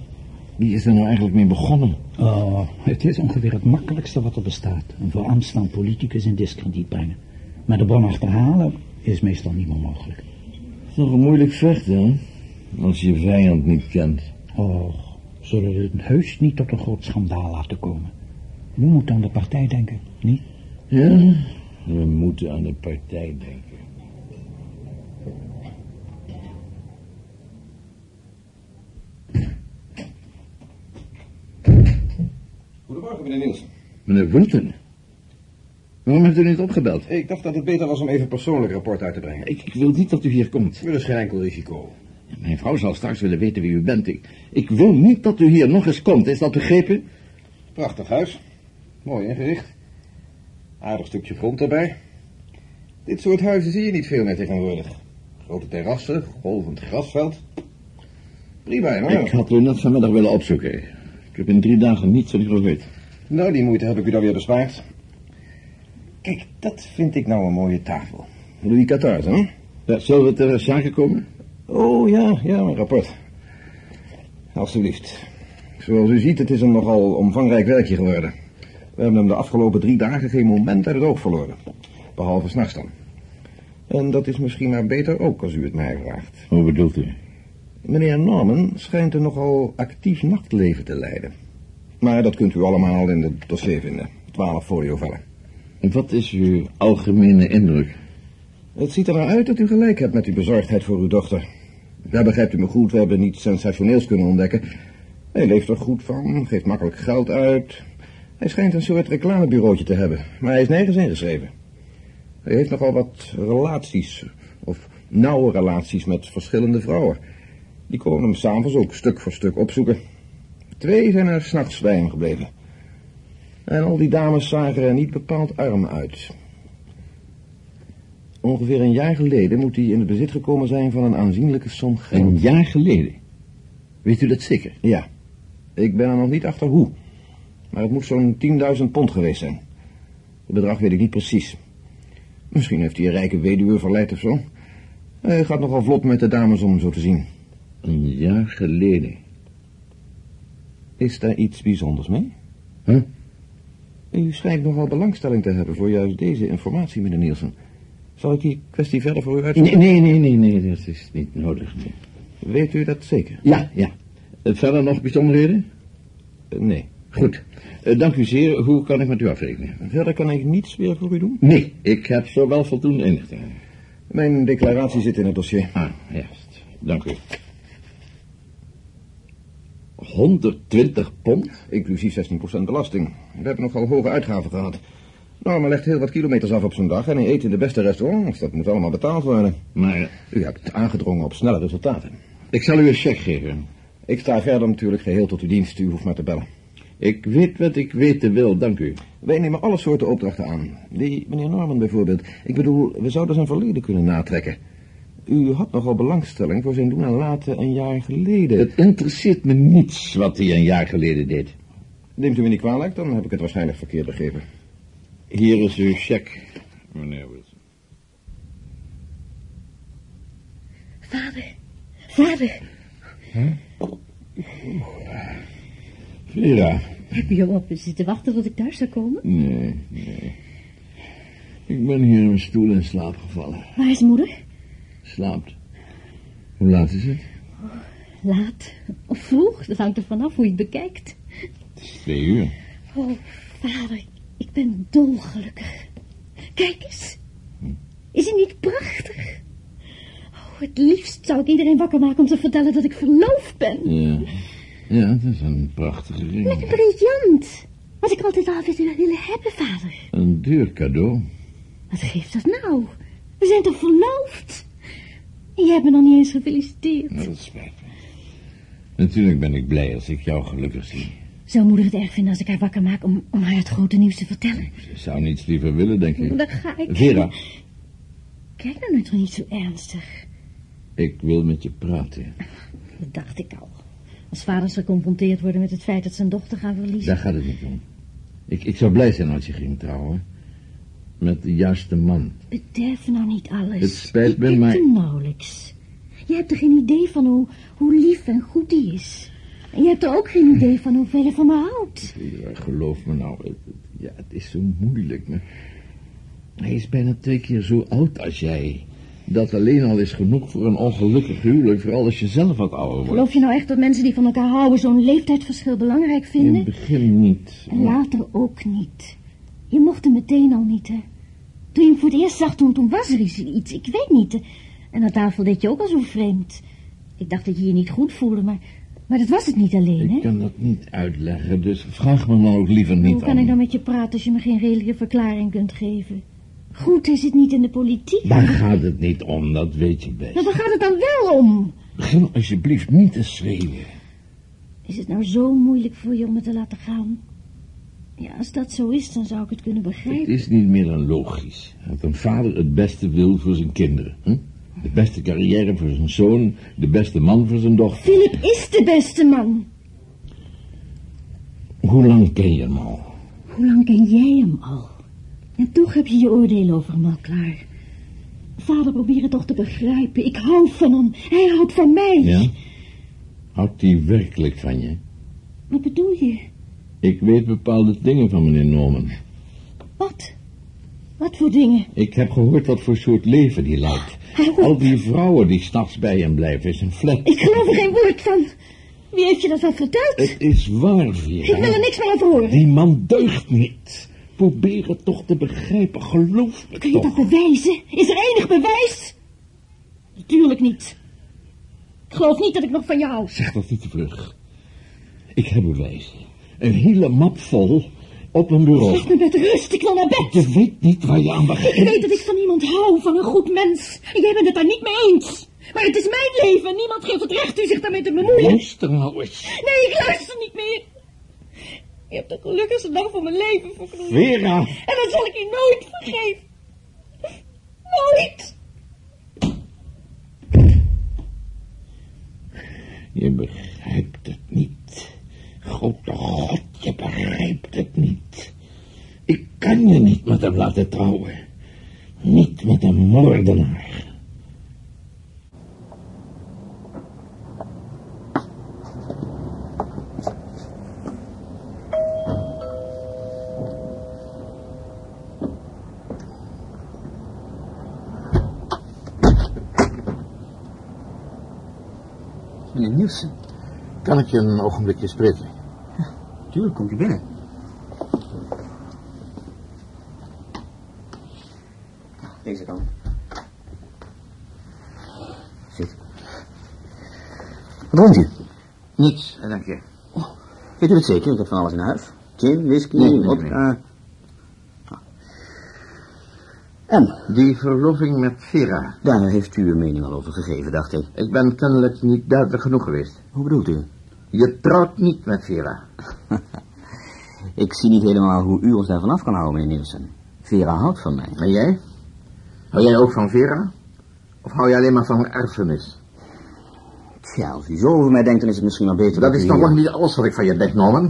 S3: Wie is er nou eigenlijk mee begonnen?
S5: Oh, het is ongeveer het makkelijkste wat er bestaat. Een voor politicus in diskrediet brengen. Maar de bron achterhalen is meestal niet meer mogelijk.
S3: Het is nog een moeilijk vechten, hè? Als je vijand niet kent.
S5: Oh, zullen we het heus niet tot een groot schandaal laten komen. We moeten aan de partij denken, niet?
S3: Ja? We moeten aan de partij denken.
S2: Goedemorgen, meneer Nielsen.
S3: Meneer Wilton. Waarom hebt u niet opgebeld?
S2: Ik dacht dat het beter was om even een persoonlijk rapport uit te brengen.
S3: Ik, ik wil niet dat u hier komt.
S2: Er is geen enkel risico.
S3: Mijn vrouw zal straks willen weten wie u bent. Ik, ik wil niet dat u hier nog eens komt. Is dat begrepen?
S2: Prachtig huis. Mooi ingericht. Aardig stukje grond erbij. Dit soort huizen zie je niet veel meer tegenwoordig. Grote terrassen, golvend grasveld. Prima, hè?
S3: Ik had u net vanmiddag willen opzoeken. Ik heb in drie dagen niets van u gehoord.
S2: Nou, die moeite heb ik u dan weer bespaard. Kijk, dat vind ik nou een mooie tafel. Louis XIV, hè?
S3: Ja, zullen we ter zake komen?
S2: Oh, ja, ja, mijn rapport. Alsjeblieft. Zoals u ziet, het is een nogal omvangrijk werkje geworden. We hebben hem de afgelopen drie dagen geen moment uit het oog verloren. Behalve s'nachts dan. En dat is misschien maar beter ook, als u het mij vraagt.
S3: Hoe bedoelt u?
S2: Meneer Norman schijnt een nogal actief nachtleven te leiden. Maar dat kunt u allemaal in het dossier vinden. Twaalf foliovellen.
S3: En wat is uw algemene indruk?
S2: Het ziet er naar uit dat u gelijk hebt met uw bezorgdheid voor uw dochter. Daar begrijpt u me goed, we hebben niets sensationeels kunnen ontdekken. Hij leeft er goed van, geeft makkelijk geld uit. Hij schijnt een soort reclamebureautje te hebben, maar hij is nergens ingeschreven. Hij heeft nogal wat relaties, of nauwe relaties met verschillende vrouwen. Die komen hem s'avonds ook stuk voor stuk opzoeken. Twee zijn er s'nachts bij hem gebleven. En al die dames zagen er niet bepaald arm uit. Ongeveer een jaar geleden moet hij in het bezit gekomen zijn van een aanzienlijke som geld.
S3: Een jaar geleden. Weet u dat zeker?
S2: Ja, ik ben er nog niet achter hoe. Maar het moet zo'n 10.000 pond geweest zijn. Het bedrag weet ik niet precies. Misschien heeft hij een rijke weduwe verleid of zo. Hij gaat nogal vlot met de dames om, zo te zien.
S3: Een jaar geleden.
S2: Is daar iets bijzonders mee?
S3: Huh?
S2: U schijnt nogal belangstelling te hebben voor juist deze informatie, meneer Nielsen. Zal ik die kwestie verder voor u uitzoeken?
S3: Nee, nee, nee, nee, nee, dat is niet nodig.
S2: Weet u dat zeker?
S3: Ja, ja. Eh, Verder nog bijzonderheden?
S2: Eh, nee.
S3: Goed. Eh, dank u zeer. Hoe kan ik met u afrekenen?
S2: Verder kan ik niets meer voor u doen.
S3: Nee, ik heb zowel voldoende inlichtingen.
S2: Mijn declaratie zit in het dossier.
S3: Ah, juist. Dank u. 120 pond?
S2: Inclusief 16% belasting. We hebben nogal hoge uitgaven gehad. Norma legt heel wat kilometers af op zo'n dag en hij eet in de beste restaurants. Dat moet allemaal betaald worden.
S3: Maar
S2: U hebt aangedrongen op snelle resultaten.
S3: ik zal u een cheque geven.
S2: Ik sta verder natuurlijk geheel tot uw dienst. U hoeft maar te bellen.
S3: Ik weet wat ik weten wil, dank u.
S2: Wij nemen alle soorten opdrachten aan. Die meneer Norman bijvoorbeeld. Ik bedoel, we zouden zijn verleden kunnen natrekken. U had nogal belangstelling voor zijn doen en laten een jaar geleden.
S3: Het interesseert me niets wat hij een jaar geleden deed.
S2: Neemt u me niet kwalijk, dan heb ik het waarschijnlijk verkeerd begrepen.
S3: Hier is uw cheque, meneer Wilson.
S4: Vader, vader,
S3: Vera.
S4: heb je erop zitten wachten tot ik thuis zou komen?
S3: Nee, nee. Ik ben hier in mijn stoel in slaap gevallen.
S4: Waar is moeder?
S3: Slaapt. Hoe laat is het?
S4: Laat of vroeg, dat hangt er vanaf hoe je het bekijkt.
S3: Het is twee uur.
S4: Oh, vader, ik ben dolgelukkig. Kijk eens. Is hij niet prachtig? Oh, het liefst zou ik iedereen wakker maken om te vertellen dat ik verloofd ben.
S3: Ja. Ja, het is een prachtige
S4: Met
S3: ring.
S4: een briljant. Wat ik altijd al willen, willen hebben, vader.
S3: Een duur cadeau.
S4: Wat geeft dat nou? We zijn toch verloofd? En jij hebt me nog niet eens gefeliciteerd.
S3: Nou, dat spijt me. Natuurlijk ben ik blij als ik jou gelukkig zie.
S4: Zou moeder het erg vinden als ik haar wakker maak om, om haar het grote nieuws te vertellen?
S3: Ze zou niets liever willen, denk ik.
S4: Dan ga ik...
S3: Vera,
S4: Kijk nou nu toch niet zo ernstig.
S3: ik wil met je praten.
S4: Dat dacht ik al. Als vaders geconfronteerd worden met het feit dat zijn dochter gaan verliezen.
S3: Daar gaat het niet om. Ik, ik zou blij zijn als je ging trouwen. Met de juiste man.
S4: Bederf nou niet alles.
S3: Het spijt me,
S4: ik
S3: maar-
S4: hem nauwelijks. Je hebt er geen idee van hoe, hoe lief en goed die is. En je hebt er ook geen idee van hoeveel hij van me houdt.
S3: Ja, geloof me nou, het, het- ja, het is zo moeilijk. Maar hij is bijna twee keer zo oud als jij. Dat alleen al is genoeg voor een ongelukkig huwelijk, vooral als je zelf wat ouder wordt.
S4: Geloof je nou echt dat mensen die van elkaar houden zo'n leeftijdsverschil belangrijk
S3: In
S4: vinden?
S3: het begin niet.
S4: En later ook niet. Je mocht hem meteen al niet, hè. Toen je hem voor het eerst zag, toen, toen was er iets, ik weet niet. En aan tafel deed je ook al zo vreemd. Ik dacht dat je je niet goed voelde, maar, maar dat was het niet alleen, hè.
S3: Ik kan dat niet uitleggen, dus vraag me dan ook liever niet
S4: Hoe kan ik dan met je praten als je me geen redelijke verklaring kunt geven? Goed, hij zit niet in de politiek.
S3: Daar gaat het niet om, dat weet je best.
S4: Maar waar gaat het dan wel om?
S3: Begin alsjeblieft niet te schreeuwen.
S4: Is het nou zo moeilijk voor je om het te laten gaan? Ja, als dat zo is, dan zou ik het kunnen
S3: Het
S4: begrijpen.
S3: is niet meer dan logisch dat een vader het beste wil voor zijn kinderen. Hm? De beste carrière voor zijn zoon, de beste man voor zijn dochter.
S4: Philip is de beste man.
S3: Hoe lang ken je hem al?
S4: Hoe lang ken jij hem al? En toch heb je je oordeel over hem al klaar. Vader, probeer het toch te begrijpen. Ik hou van hem. Hij houdt van mij.
S3: Ja? Houdt hij werkelijk van je?
S4: Wat bedoel je?
S3: Ik weet bepaalde dingen van meneer Norman.
S4: Wat? Wat voor dingen?
S3: Ik heb gehoord wat voor soort leven die leidt. Al die vrouwen die s'nachts bij hem blijven is een vlek.
S4: Ik geloof er geen woord van. Wie heeft je dat al verteld?
S3: Het is waar,
S4: Ik wil er
S3: Vera.
S4: niks meer over horen.
S3: Die man deugt niet. Probeer het toch te begrijpen, geloof me
S4: Kun je dat bewijzen? Is er enig bewijs? Natuurlijk niet. Ik geloof niet dat ik nog van je hou.
S3: Zeg dat niet te vlug. Ik heb bewijzen. Een hele map vol op een bureau.
S4: Laat me met rust, ik wil naar bed.
S3: Je weet niet waar je aan
S4: Ik
S3: begint.
S4: weet dat ik van iemand hou, van een goed mens. En jij bent het daar niet mee eens. Maar het is mijn leven en niemand geeft het recht u zich daarmee te bemoeien.
S3: Luister nou eens.
S4: Nee, ik luister niet meer. Je hebt de gelukkigste dag van mijn leven verknoeid.
S3: Vera.
S4: En dat zal ik je nooit vergeven. Nooit.
S3: Je begrijpt het niet. Grote God, je begrijpt het niet. Ik kan je niet met hem laten trouwen. Niet met een moordenaar. Kan ik je een ogenblikje spreken?
S8: tuurlijk komt u binnen. Deze kant. Zit. Wat dronk u?
S3: Niets, dank je.
S8: Weet u het zeker? Ik heb van alles in huis. Gin, whisky,
S3: Nee, nee,
S8: vodka. Ah. En,
S3: Die verloving met Vera.
S8: daar heeft u uw mening al over gegeven, dacht ik.
S3: Ik ben kennelijk niet duidelijk genoeg geweest.
S8: Hoe bedoelt u?
S3: Je trouwt niet met Vera.
S7: Ik zie niet helemaal hoe u ons daarvan af kan houden, meneer Nielsen. Vera houdt van mij.
S3: En jij? Hou jij ook van Vera? Of hou je alleen maar van erfenis?
S7: Tja, als u zo over mij denkt, dan is het misschien wel beter
S3: Dat is nog lang niet alles wat ik van je denk, Norman.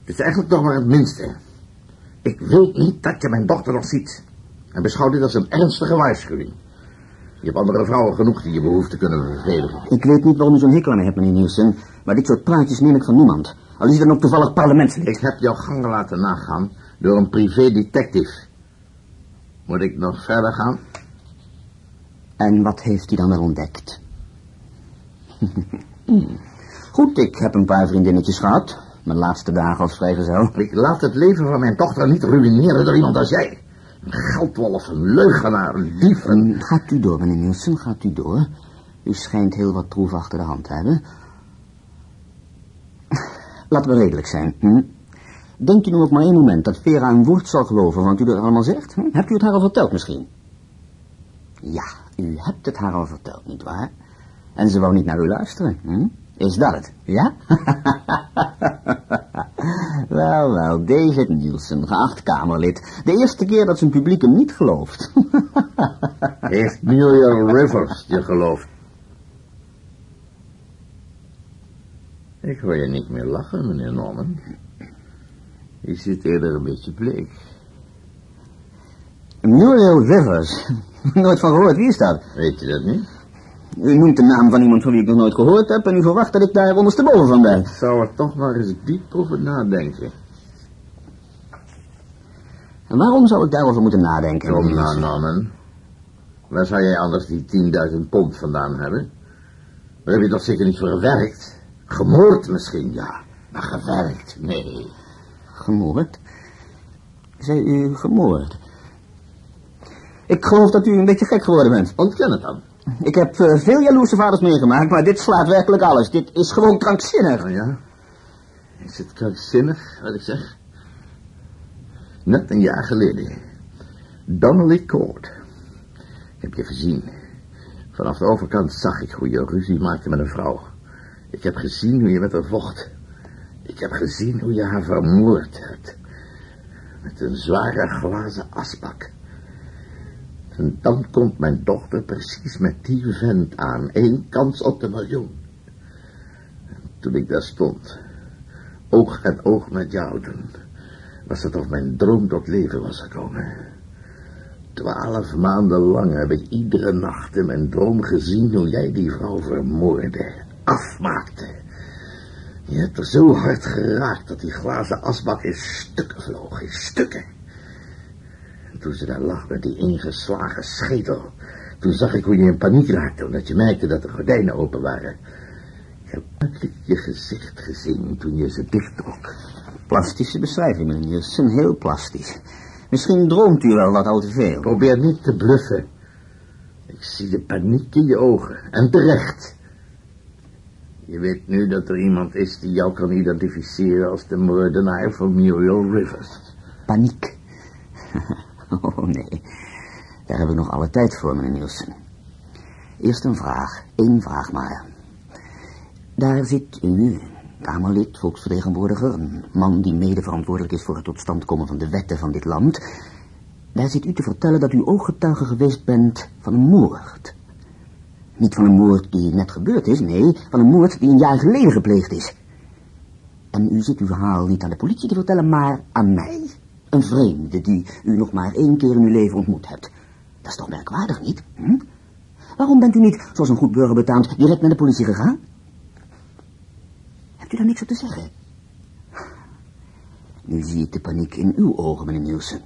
S3: Het is eigenlijk toch maar het minste. Ik wil niet dat je mijn dochter nog ziet. En beschouw dit als een ernstige waarschuwing. Je hebt andere vrouwen genoeg die je behoefte kunnen bevredigen.
S7: Ik weet niet waarom u zo'n hekel aan mij hebt, meneer Nielsen, maar dit soort praatjes neem ik van niemand. Al is het dan ook toevallig parlementslid.
S3: Ik heb jouw gangen laten nagaan door een privé-detective. Moet ik nog verder gaan?
S7: En wat heeft hij dan wel ontdekt? Goed, ik heb een paar vriendinnetjes gehad. Mijn laatste dagen als vrijgezel.
S3: Ik laat het leven van mijn dochter niet ruïneren door iemand als jij. Geldwolf, een leugenaar, dief,
S7: gaat u door, meneer Nielsen, gaat u door. U schijnt heel wat troef achter de hand te hebben. Laten we redelijk zijn. Hm? Denkt u nu ook maar één moment dat Vera een woord zal geloven van wat u er allemaal zegt? Hm? Hebt u het haar al verteld misschien? Ja, u hebt het haar al verteld, nietwaar? En ze wou niet naar u luisteren. Hm? Is dat het? Ja? wel, wel, David Nielsen, geacht Kamerlid. De eerste keer dat zijn publiek hem niet gelooft.
S3: Heeft Muriel Rivers je geloofd? Ik hoor je niet meer lachen, meneer Norman. Je zit eerder een beetje bleek.
S7: Muriel Rivers. Nooit van gehoord, wie is dat?
S3: Weet je dat niet?
S7: U noemt de naam van iemand van wie ik nog nooit gehoord heb en u verwacht dat ik daar ondersteboven van ben.
S3: Ik zou er toch maar eens diep over nadenken.
S7: En waarom zou ik daarover moeten nadenken?
S3: Kom nou, Norman. Waar zou jij anders die 10.000 pond vandaan hebben? Daar heb je toch zeker niet voor gewerkt? Gemoord misschien, ja. Maar gewerkt, nee.
S7: Gemoord? Zei u gemoord? Ik geloof dat u een beetje gek geworden bent.
S3: Ontken het dan.
S7: Ik heb eh, veel jaloerse vaders meegemaakt, maar dit slaat werkelijk alles. Dit is gewoon krankzinnig.
S3: Oh ja? Is het krankzinnig, wat ik zeg? Net een jaar geleden. Donnelly Court. Heb je gezien. Vanaf de overkant zag ik hoe je ruzie maakte met een vrouw. Ik heb gezien hoe je met haar vocht. Ik heb gezien hoe je haar vermoord hebt. Met een zware glazen asbak. En dan komt mijn dochter precies met die vent aan. Eén kans op de miljoen. Toen ik daar stond, oog en oog met jou toen, was het of mijn droom tot leven was gekomen. Twaalf maanden lang heb ik iedere nacht in mijn droom gezien hoe jij die vrouw vermoordde, afmaakte. Je hebt er zo hard geraakt dat die glazen asbak in stukken vloog, in stukken. En toen ze daar lag met die ingeslagen schetel, toen zag ik hoe je in paniek raakte, omdat je merkte dat de gordijnen open waren. Ik heb duidelijk je gezicht gezien toen je ze dichttrok.
S7: Plastische beschrijving, meneer Nielsen, heel plastisch. Misschien droomt u wel wat al te veel.
S3: Probeer niet te bluffen. Ik zie de paniek in je ogen. En terecht. Je weet nu dat er iemand is die jou kan identificeren als de moordenaar van Muriel Rivers.
S7: Paniek. Oh nee, daar heb ik nog alle tijd voor, meneer Nielsen. Eerst een vraag, één vraag maar. Daar zit u, Kamerlid, volksvertegenwoordiger, een man die mede verantwoordelijk is voor het tot komen van de wetten van dit land. Daar zit u te vertellen dat u ooggetuige geweest bent van een moord. Niet van een moord die net gebeurd is, nee, van een moord die een jaar geleden gepleegd is. En u zit uw verhaal niet aan de politie te vertellen, maar aan mij. Een vreemde die u nog maar één keer in uw leven ontmoet hebt. Dat is toch merkwaardig, niet? Hm? Waarom bent u niet, zoals een goed burger betaamt, direct naar de politie gegaan? Hebt u daar niks op te zeggen? Nu zie ik de paniek in uw ogen, meneer Nielsen.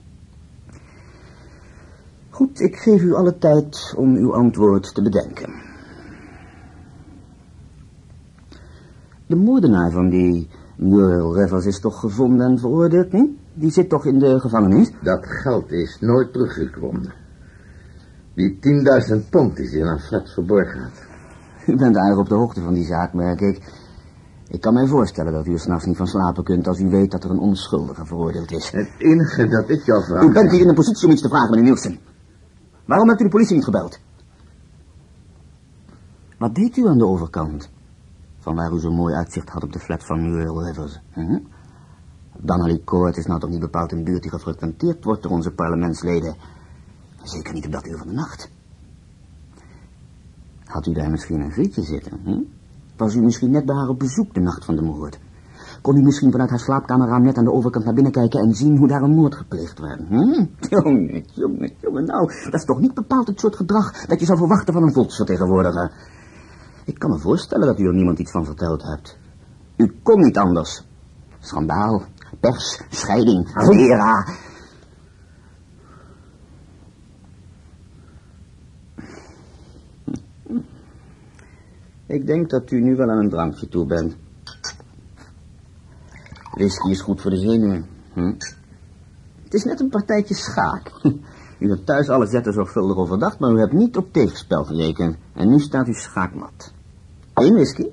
S7: Goed, ik geef u alle tijd om uw antwoord te bedenken. De moordenaar van die Muriel Rivers is toch gevonden en veroordeeld, niet? Die zit toch in de gevangenis?
S3: Dat geld is nooit teruggekomen. Die 10.000 pond is in een flat verborgen had.
S7: U bent aardig op de hoogte van die zaak, merk ik. Ik kan mij voorstellen dat u er s'nachts niet van slapen kunt als u weet dat er een onschuldige veroordeeld is.
S3: Het enige dat ik jou vraag...
S7: U bent hier in een positie om iets te vragen, meneer Nielsen. Waarom hebt u de politie niet gebeld? Wat deed u aan de overkant? Van waar u zo mooi uitzicht had op de flat van Muriel Rivers. Hm? Dan Court is nou toch niet bepaald een buurt die gefrequenteerd wordt door onze parlementsleden. Zeker niet op dat uur van de nacht. Had u daar misschien een vriendje zitten, hm? Was u misschien net bij haar op bezoek de nacht van de moord? Kon u misschien vanuit haar slaapkamerraam net aan de overkant naar binnen kijken en zien hoe daar een moord gepleegd werd? Hm? Jongen, jongen, jongen, nou, dat is toch niet bepaald het soort gedrag dat je zou verwachten van een volksvertegenwoordiger. Ik kan me voorstellen dat u er niemand iets van verteld hebt. U kon niet anders. Schandaal, pers, scheiding, Vera. Ik denk dat u nu wel aan een drankje toe bent. Whisky is goed voor de zenuwen. Hm? Het is net een partijtje schaak. U hebt thuis alle zetten zorgvuldig overdacht, maar u hebt niet op tegenspel gerekend. En nu staat u schaakmat. Eén whisky?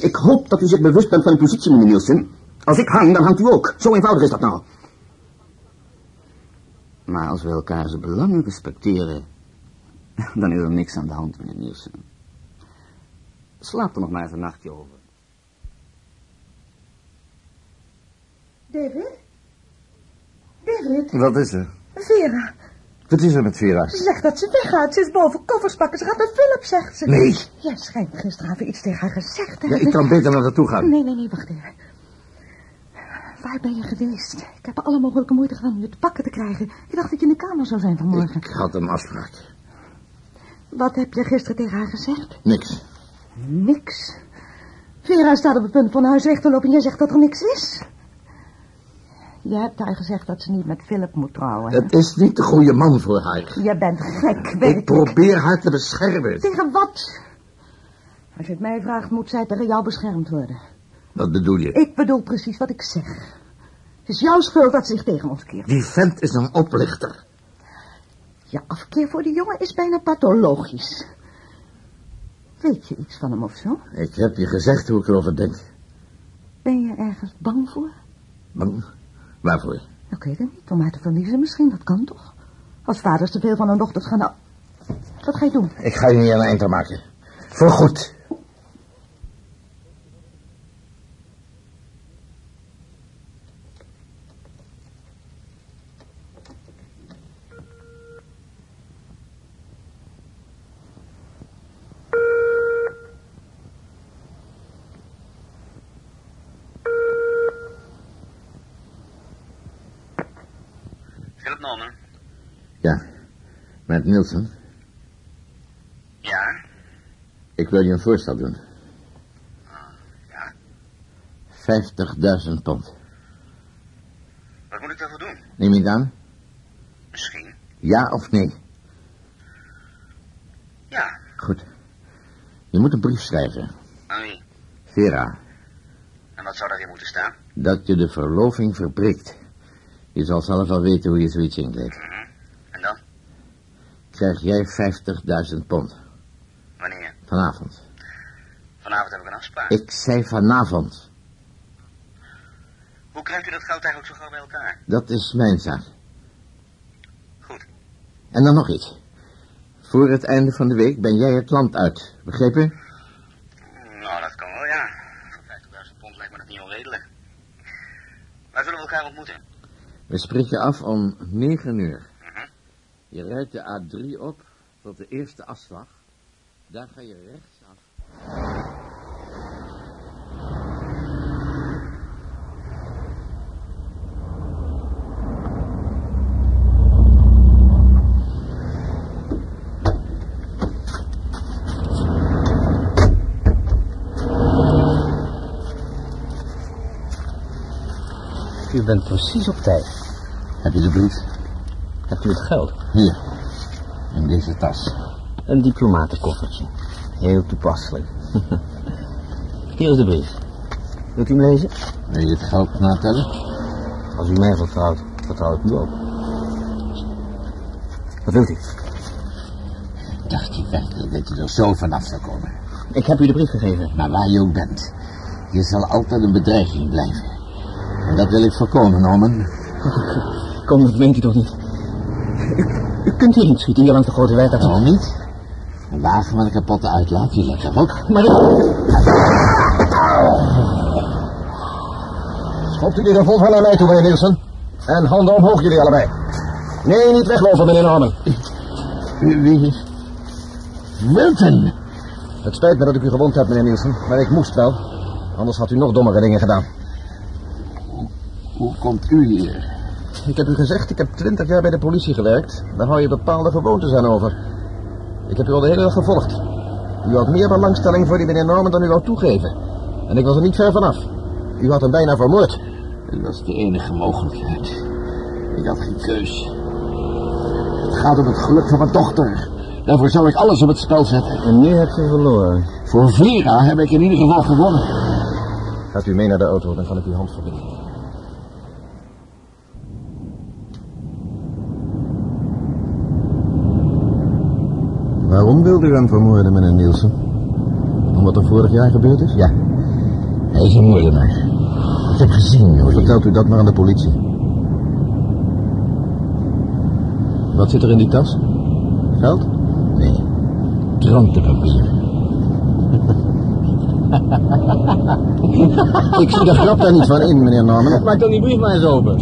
S7: Ik hoop dat u zich bewust bent van uw positie, meneer Nielsen. Als ik hang, dan hangt u ook. Zo eenvoudig is dat nou. Maar als we elkaar zijn belangen respecteren, dan is er niks aan de hand, meneer Nielsen. Slaap er nog maar eens een nachtje over.
S1: David?
S3: Wat is er?
S1: Vera.
S3: Wat is er met Vera?
S1: Ze zegt dat ze weggaat. Ze is boven koffers pakken. Ze gaat naar Philip, zegt ze.
S3: Nee.
S1: Jij schijnt gisteravond iets tegen haar gezegd te
S3: Ja, ik kan beter naar naartoe gaan.
S1: Nee, nee, nee, wacht even. Waar ben je geweest? Ik heb alle mogelijke moeite gedaan om je te pakken te krijgen. Ik dacht dat je in de kamer zou zijn vanmorgen.
S3: Ik had een afspraak.
S1: Wat heb je gisteren tegen haar gezegd?
S3: Niks.
S1: Niks. Vera staat op het punt van huis weg te lopen en jij zegt dat er niks is. Je hebt haar gezegd dat ze niet met Philip moet trouwen.
S3: Het is niet de goede man voor haar.
S1: Je bent gek, weet
S3: Ik
S1: ik.
S3: probeer haar te beschermen.
S1: Tegen wat? Als je het mij vraagt, moet zij tegen jou beschermd worden.
S3: Wat bedoel je?
S1: Ik bedoel precies wat ik zeg. Het is jouw schuld dat ze zich tegen ons keert.
S3: Die vent is een oplichter.
S1: Je afkeer voor die jongen is bijna pathologisch. Weet je iets van hem of zo?
S3: Ik heb je gezegd hoe ik erover denk.
S1: Ben je ergens bang voor?
S3: Bang? Waarvoor?
S1: Ik weet het niet, om haar te verliezen misschien, dat kan toch? Als vaders te veel van hun dochters gaan... Nou, wat ga je doen?
S3: Ik ga je niet aan een eind maken. Voorgoed.
S7: Philip Norman.
S3: Ja, met Nielsen.
S7: Ja?
S3: Ik wil je een voorstel doen.
S7: Ja.
S3: 50.000 pond.
S7: Wat moet ik daarvoor doen?
S3: Neem je het aan?
S7: Misschien.
S3: Ja of nee?
S7: Ja.
S3: Goed. Je moet een brief schrijven.
S7: Aan wie?
S3: Vera,
S7: En wat zou daarin moeten staan?
S3: dat je de verloving verbreekt. Je zal zelf wel weten hoe je zoiets inkleedt.
S7: En dan?
S3: Krijg jij 50.000 pond.
S7: Wanneer?
S3: Vanavond.
S7: Vanavond heb ik een afspraak.
S3: Ik zei vanavond.
S7: Hoe krijgt u dat geld eigenlijk zo gauw bij elkaar?
S3: Dat is mijn zaak.
S7: Goed.
S3: En dan nog iets. Voor het einde van de week ben jij het land uit. Begrepen?
S7: Nou, dat kan wel, ja. Voor 50.000 pond lijkt me dat niet onredelijk. Waar zullen we elkaar ontmoeten?
S3: We spreken af om 9 uur. Je rijdt de A3 op tot de eerste afslag. Daar ga je rechtsaf.
S9: U bent precies op tijd.
S3: Heb je de brief?
S9: Hebt u het geld?
S3: Hier. In deze tas.
S9: Een diplomatenkoffertje. Heel toepasselijk. Hier is de brief. Wilt u hem lezen?
S3: Wil je het geld natellen?
S9: Als u mij vertrouwt, vertrouw ik u ook. Wat wilt u?
S3: Dacht je werkelijk dat je er zo vanaf zou komen?
S9: Ik heb u de brief gegeven.
S3: Maar waar je ook bent, je zal altijd een bedreiging blijven. En dat wil ik voorkomen, Norman.
S9: Kom, dat meent u toch niet? U, u kunt hier niet schieten, hier langs de grote weg. Dat...
S3: Waarom niet? Een wagen met een kapotte uitlaat, die lekker ook.
S9: Maar ik...
S2: Schopt u die revolver naar mij toe, meneer Nielsen. En handen omhoog, jullie allebei. Nee, niet weglopen, meneer Norman.
S3: Wie is... Wilton.
S2: Het spijt me dat ik u gewond heb, meneer Nielsen. Maar ik moest wel. Anders had u nog dommere dingen gedaan.
S3: Hoe komt u hier?
S2: Ik heb u gezegd, ik heb twintig jaar bij de politie gewerkt. Daar hou je bepaalde gewoontes aan over. Ik heb u al de hele dag gevolgd. U had meer belangstelling voor die meneer Norman dan u wou toegeven. En ik was er niet ver vanaf. U had hem bijna vermoord.
S3: Dat was de enige mogelijkheid. Ik had geen keus. Het gaat om het geluk van mijn dochter. Daarvoor zou ik alles op het spel zetten.
S2: En nu hebt u verloren.
S3: Voor Vera heb ik in ieder geval gewonnen.
S2: Gaat u mee naar de auto, dan kan ik uw hand verbinden. Waarom wilde u hem vermoorden, meneer Nielsen? Omdat er vorig jaar gebeurd is?
S3: Ja, hij is een moordenaar. Ik heb gezien hoe
S2: Vertelt u dat maar aan de politie. Wat zit er in die tas? Geld?
S3: Nee, krantenpapier.
S2: Ik zie de grap daar niet van in, meneer Norman.
S3: Maak dan die brief maar eens open.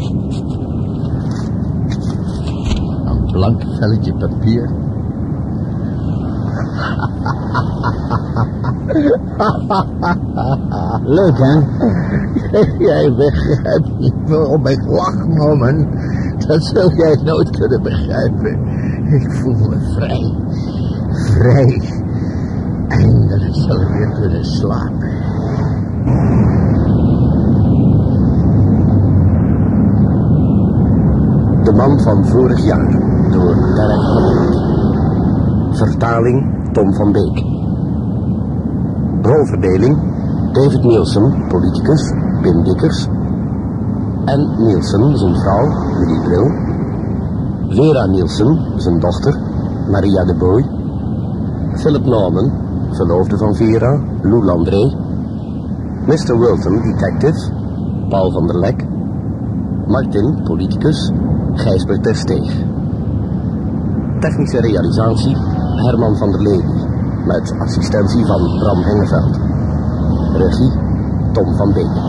S3: Een blank velletje papier.
S8: Leuk, hè?
S3: Jij begrijpt niet waarom ik lach, Norman. Dat zul jij nooit kunnen begrijpen. Ik voel me vrij. Vrij. Eindelijk zal ik weer kunnen slapen.
S10: De man van vorig jaar, door Derek. Vertaling Tom van Beek. Rolverdeling David Nielsen, politicus, Pim Dikkers. En Nielsen, zijn vrouw, Willy Bril. Vera Nielsen, zijn dochter, Maria de Boy. Philip Norman, verloofde van Vera, Lou Landré. Mr. Wilton, detective, Paul van der Lek. Martin, politicus, Gijsbert Tersteeg. Technische realisatie, Herman van der Lely, met assistentie van Bram Hengeveld. Regie, Tom van Beek.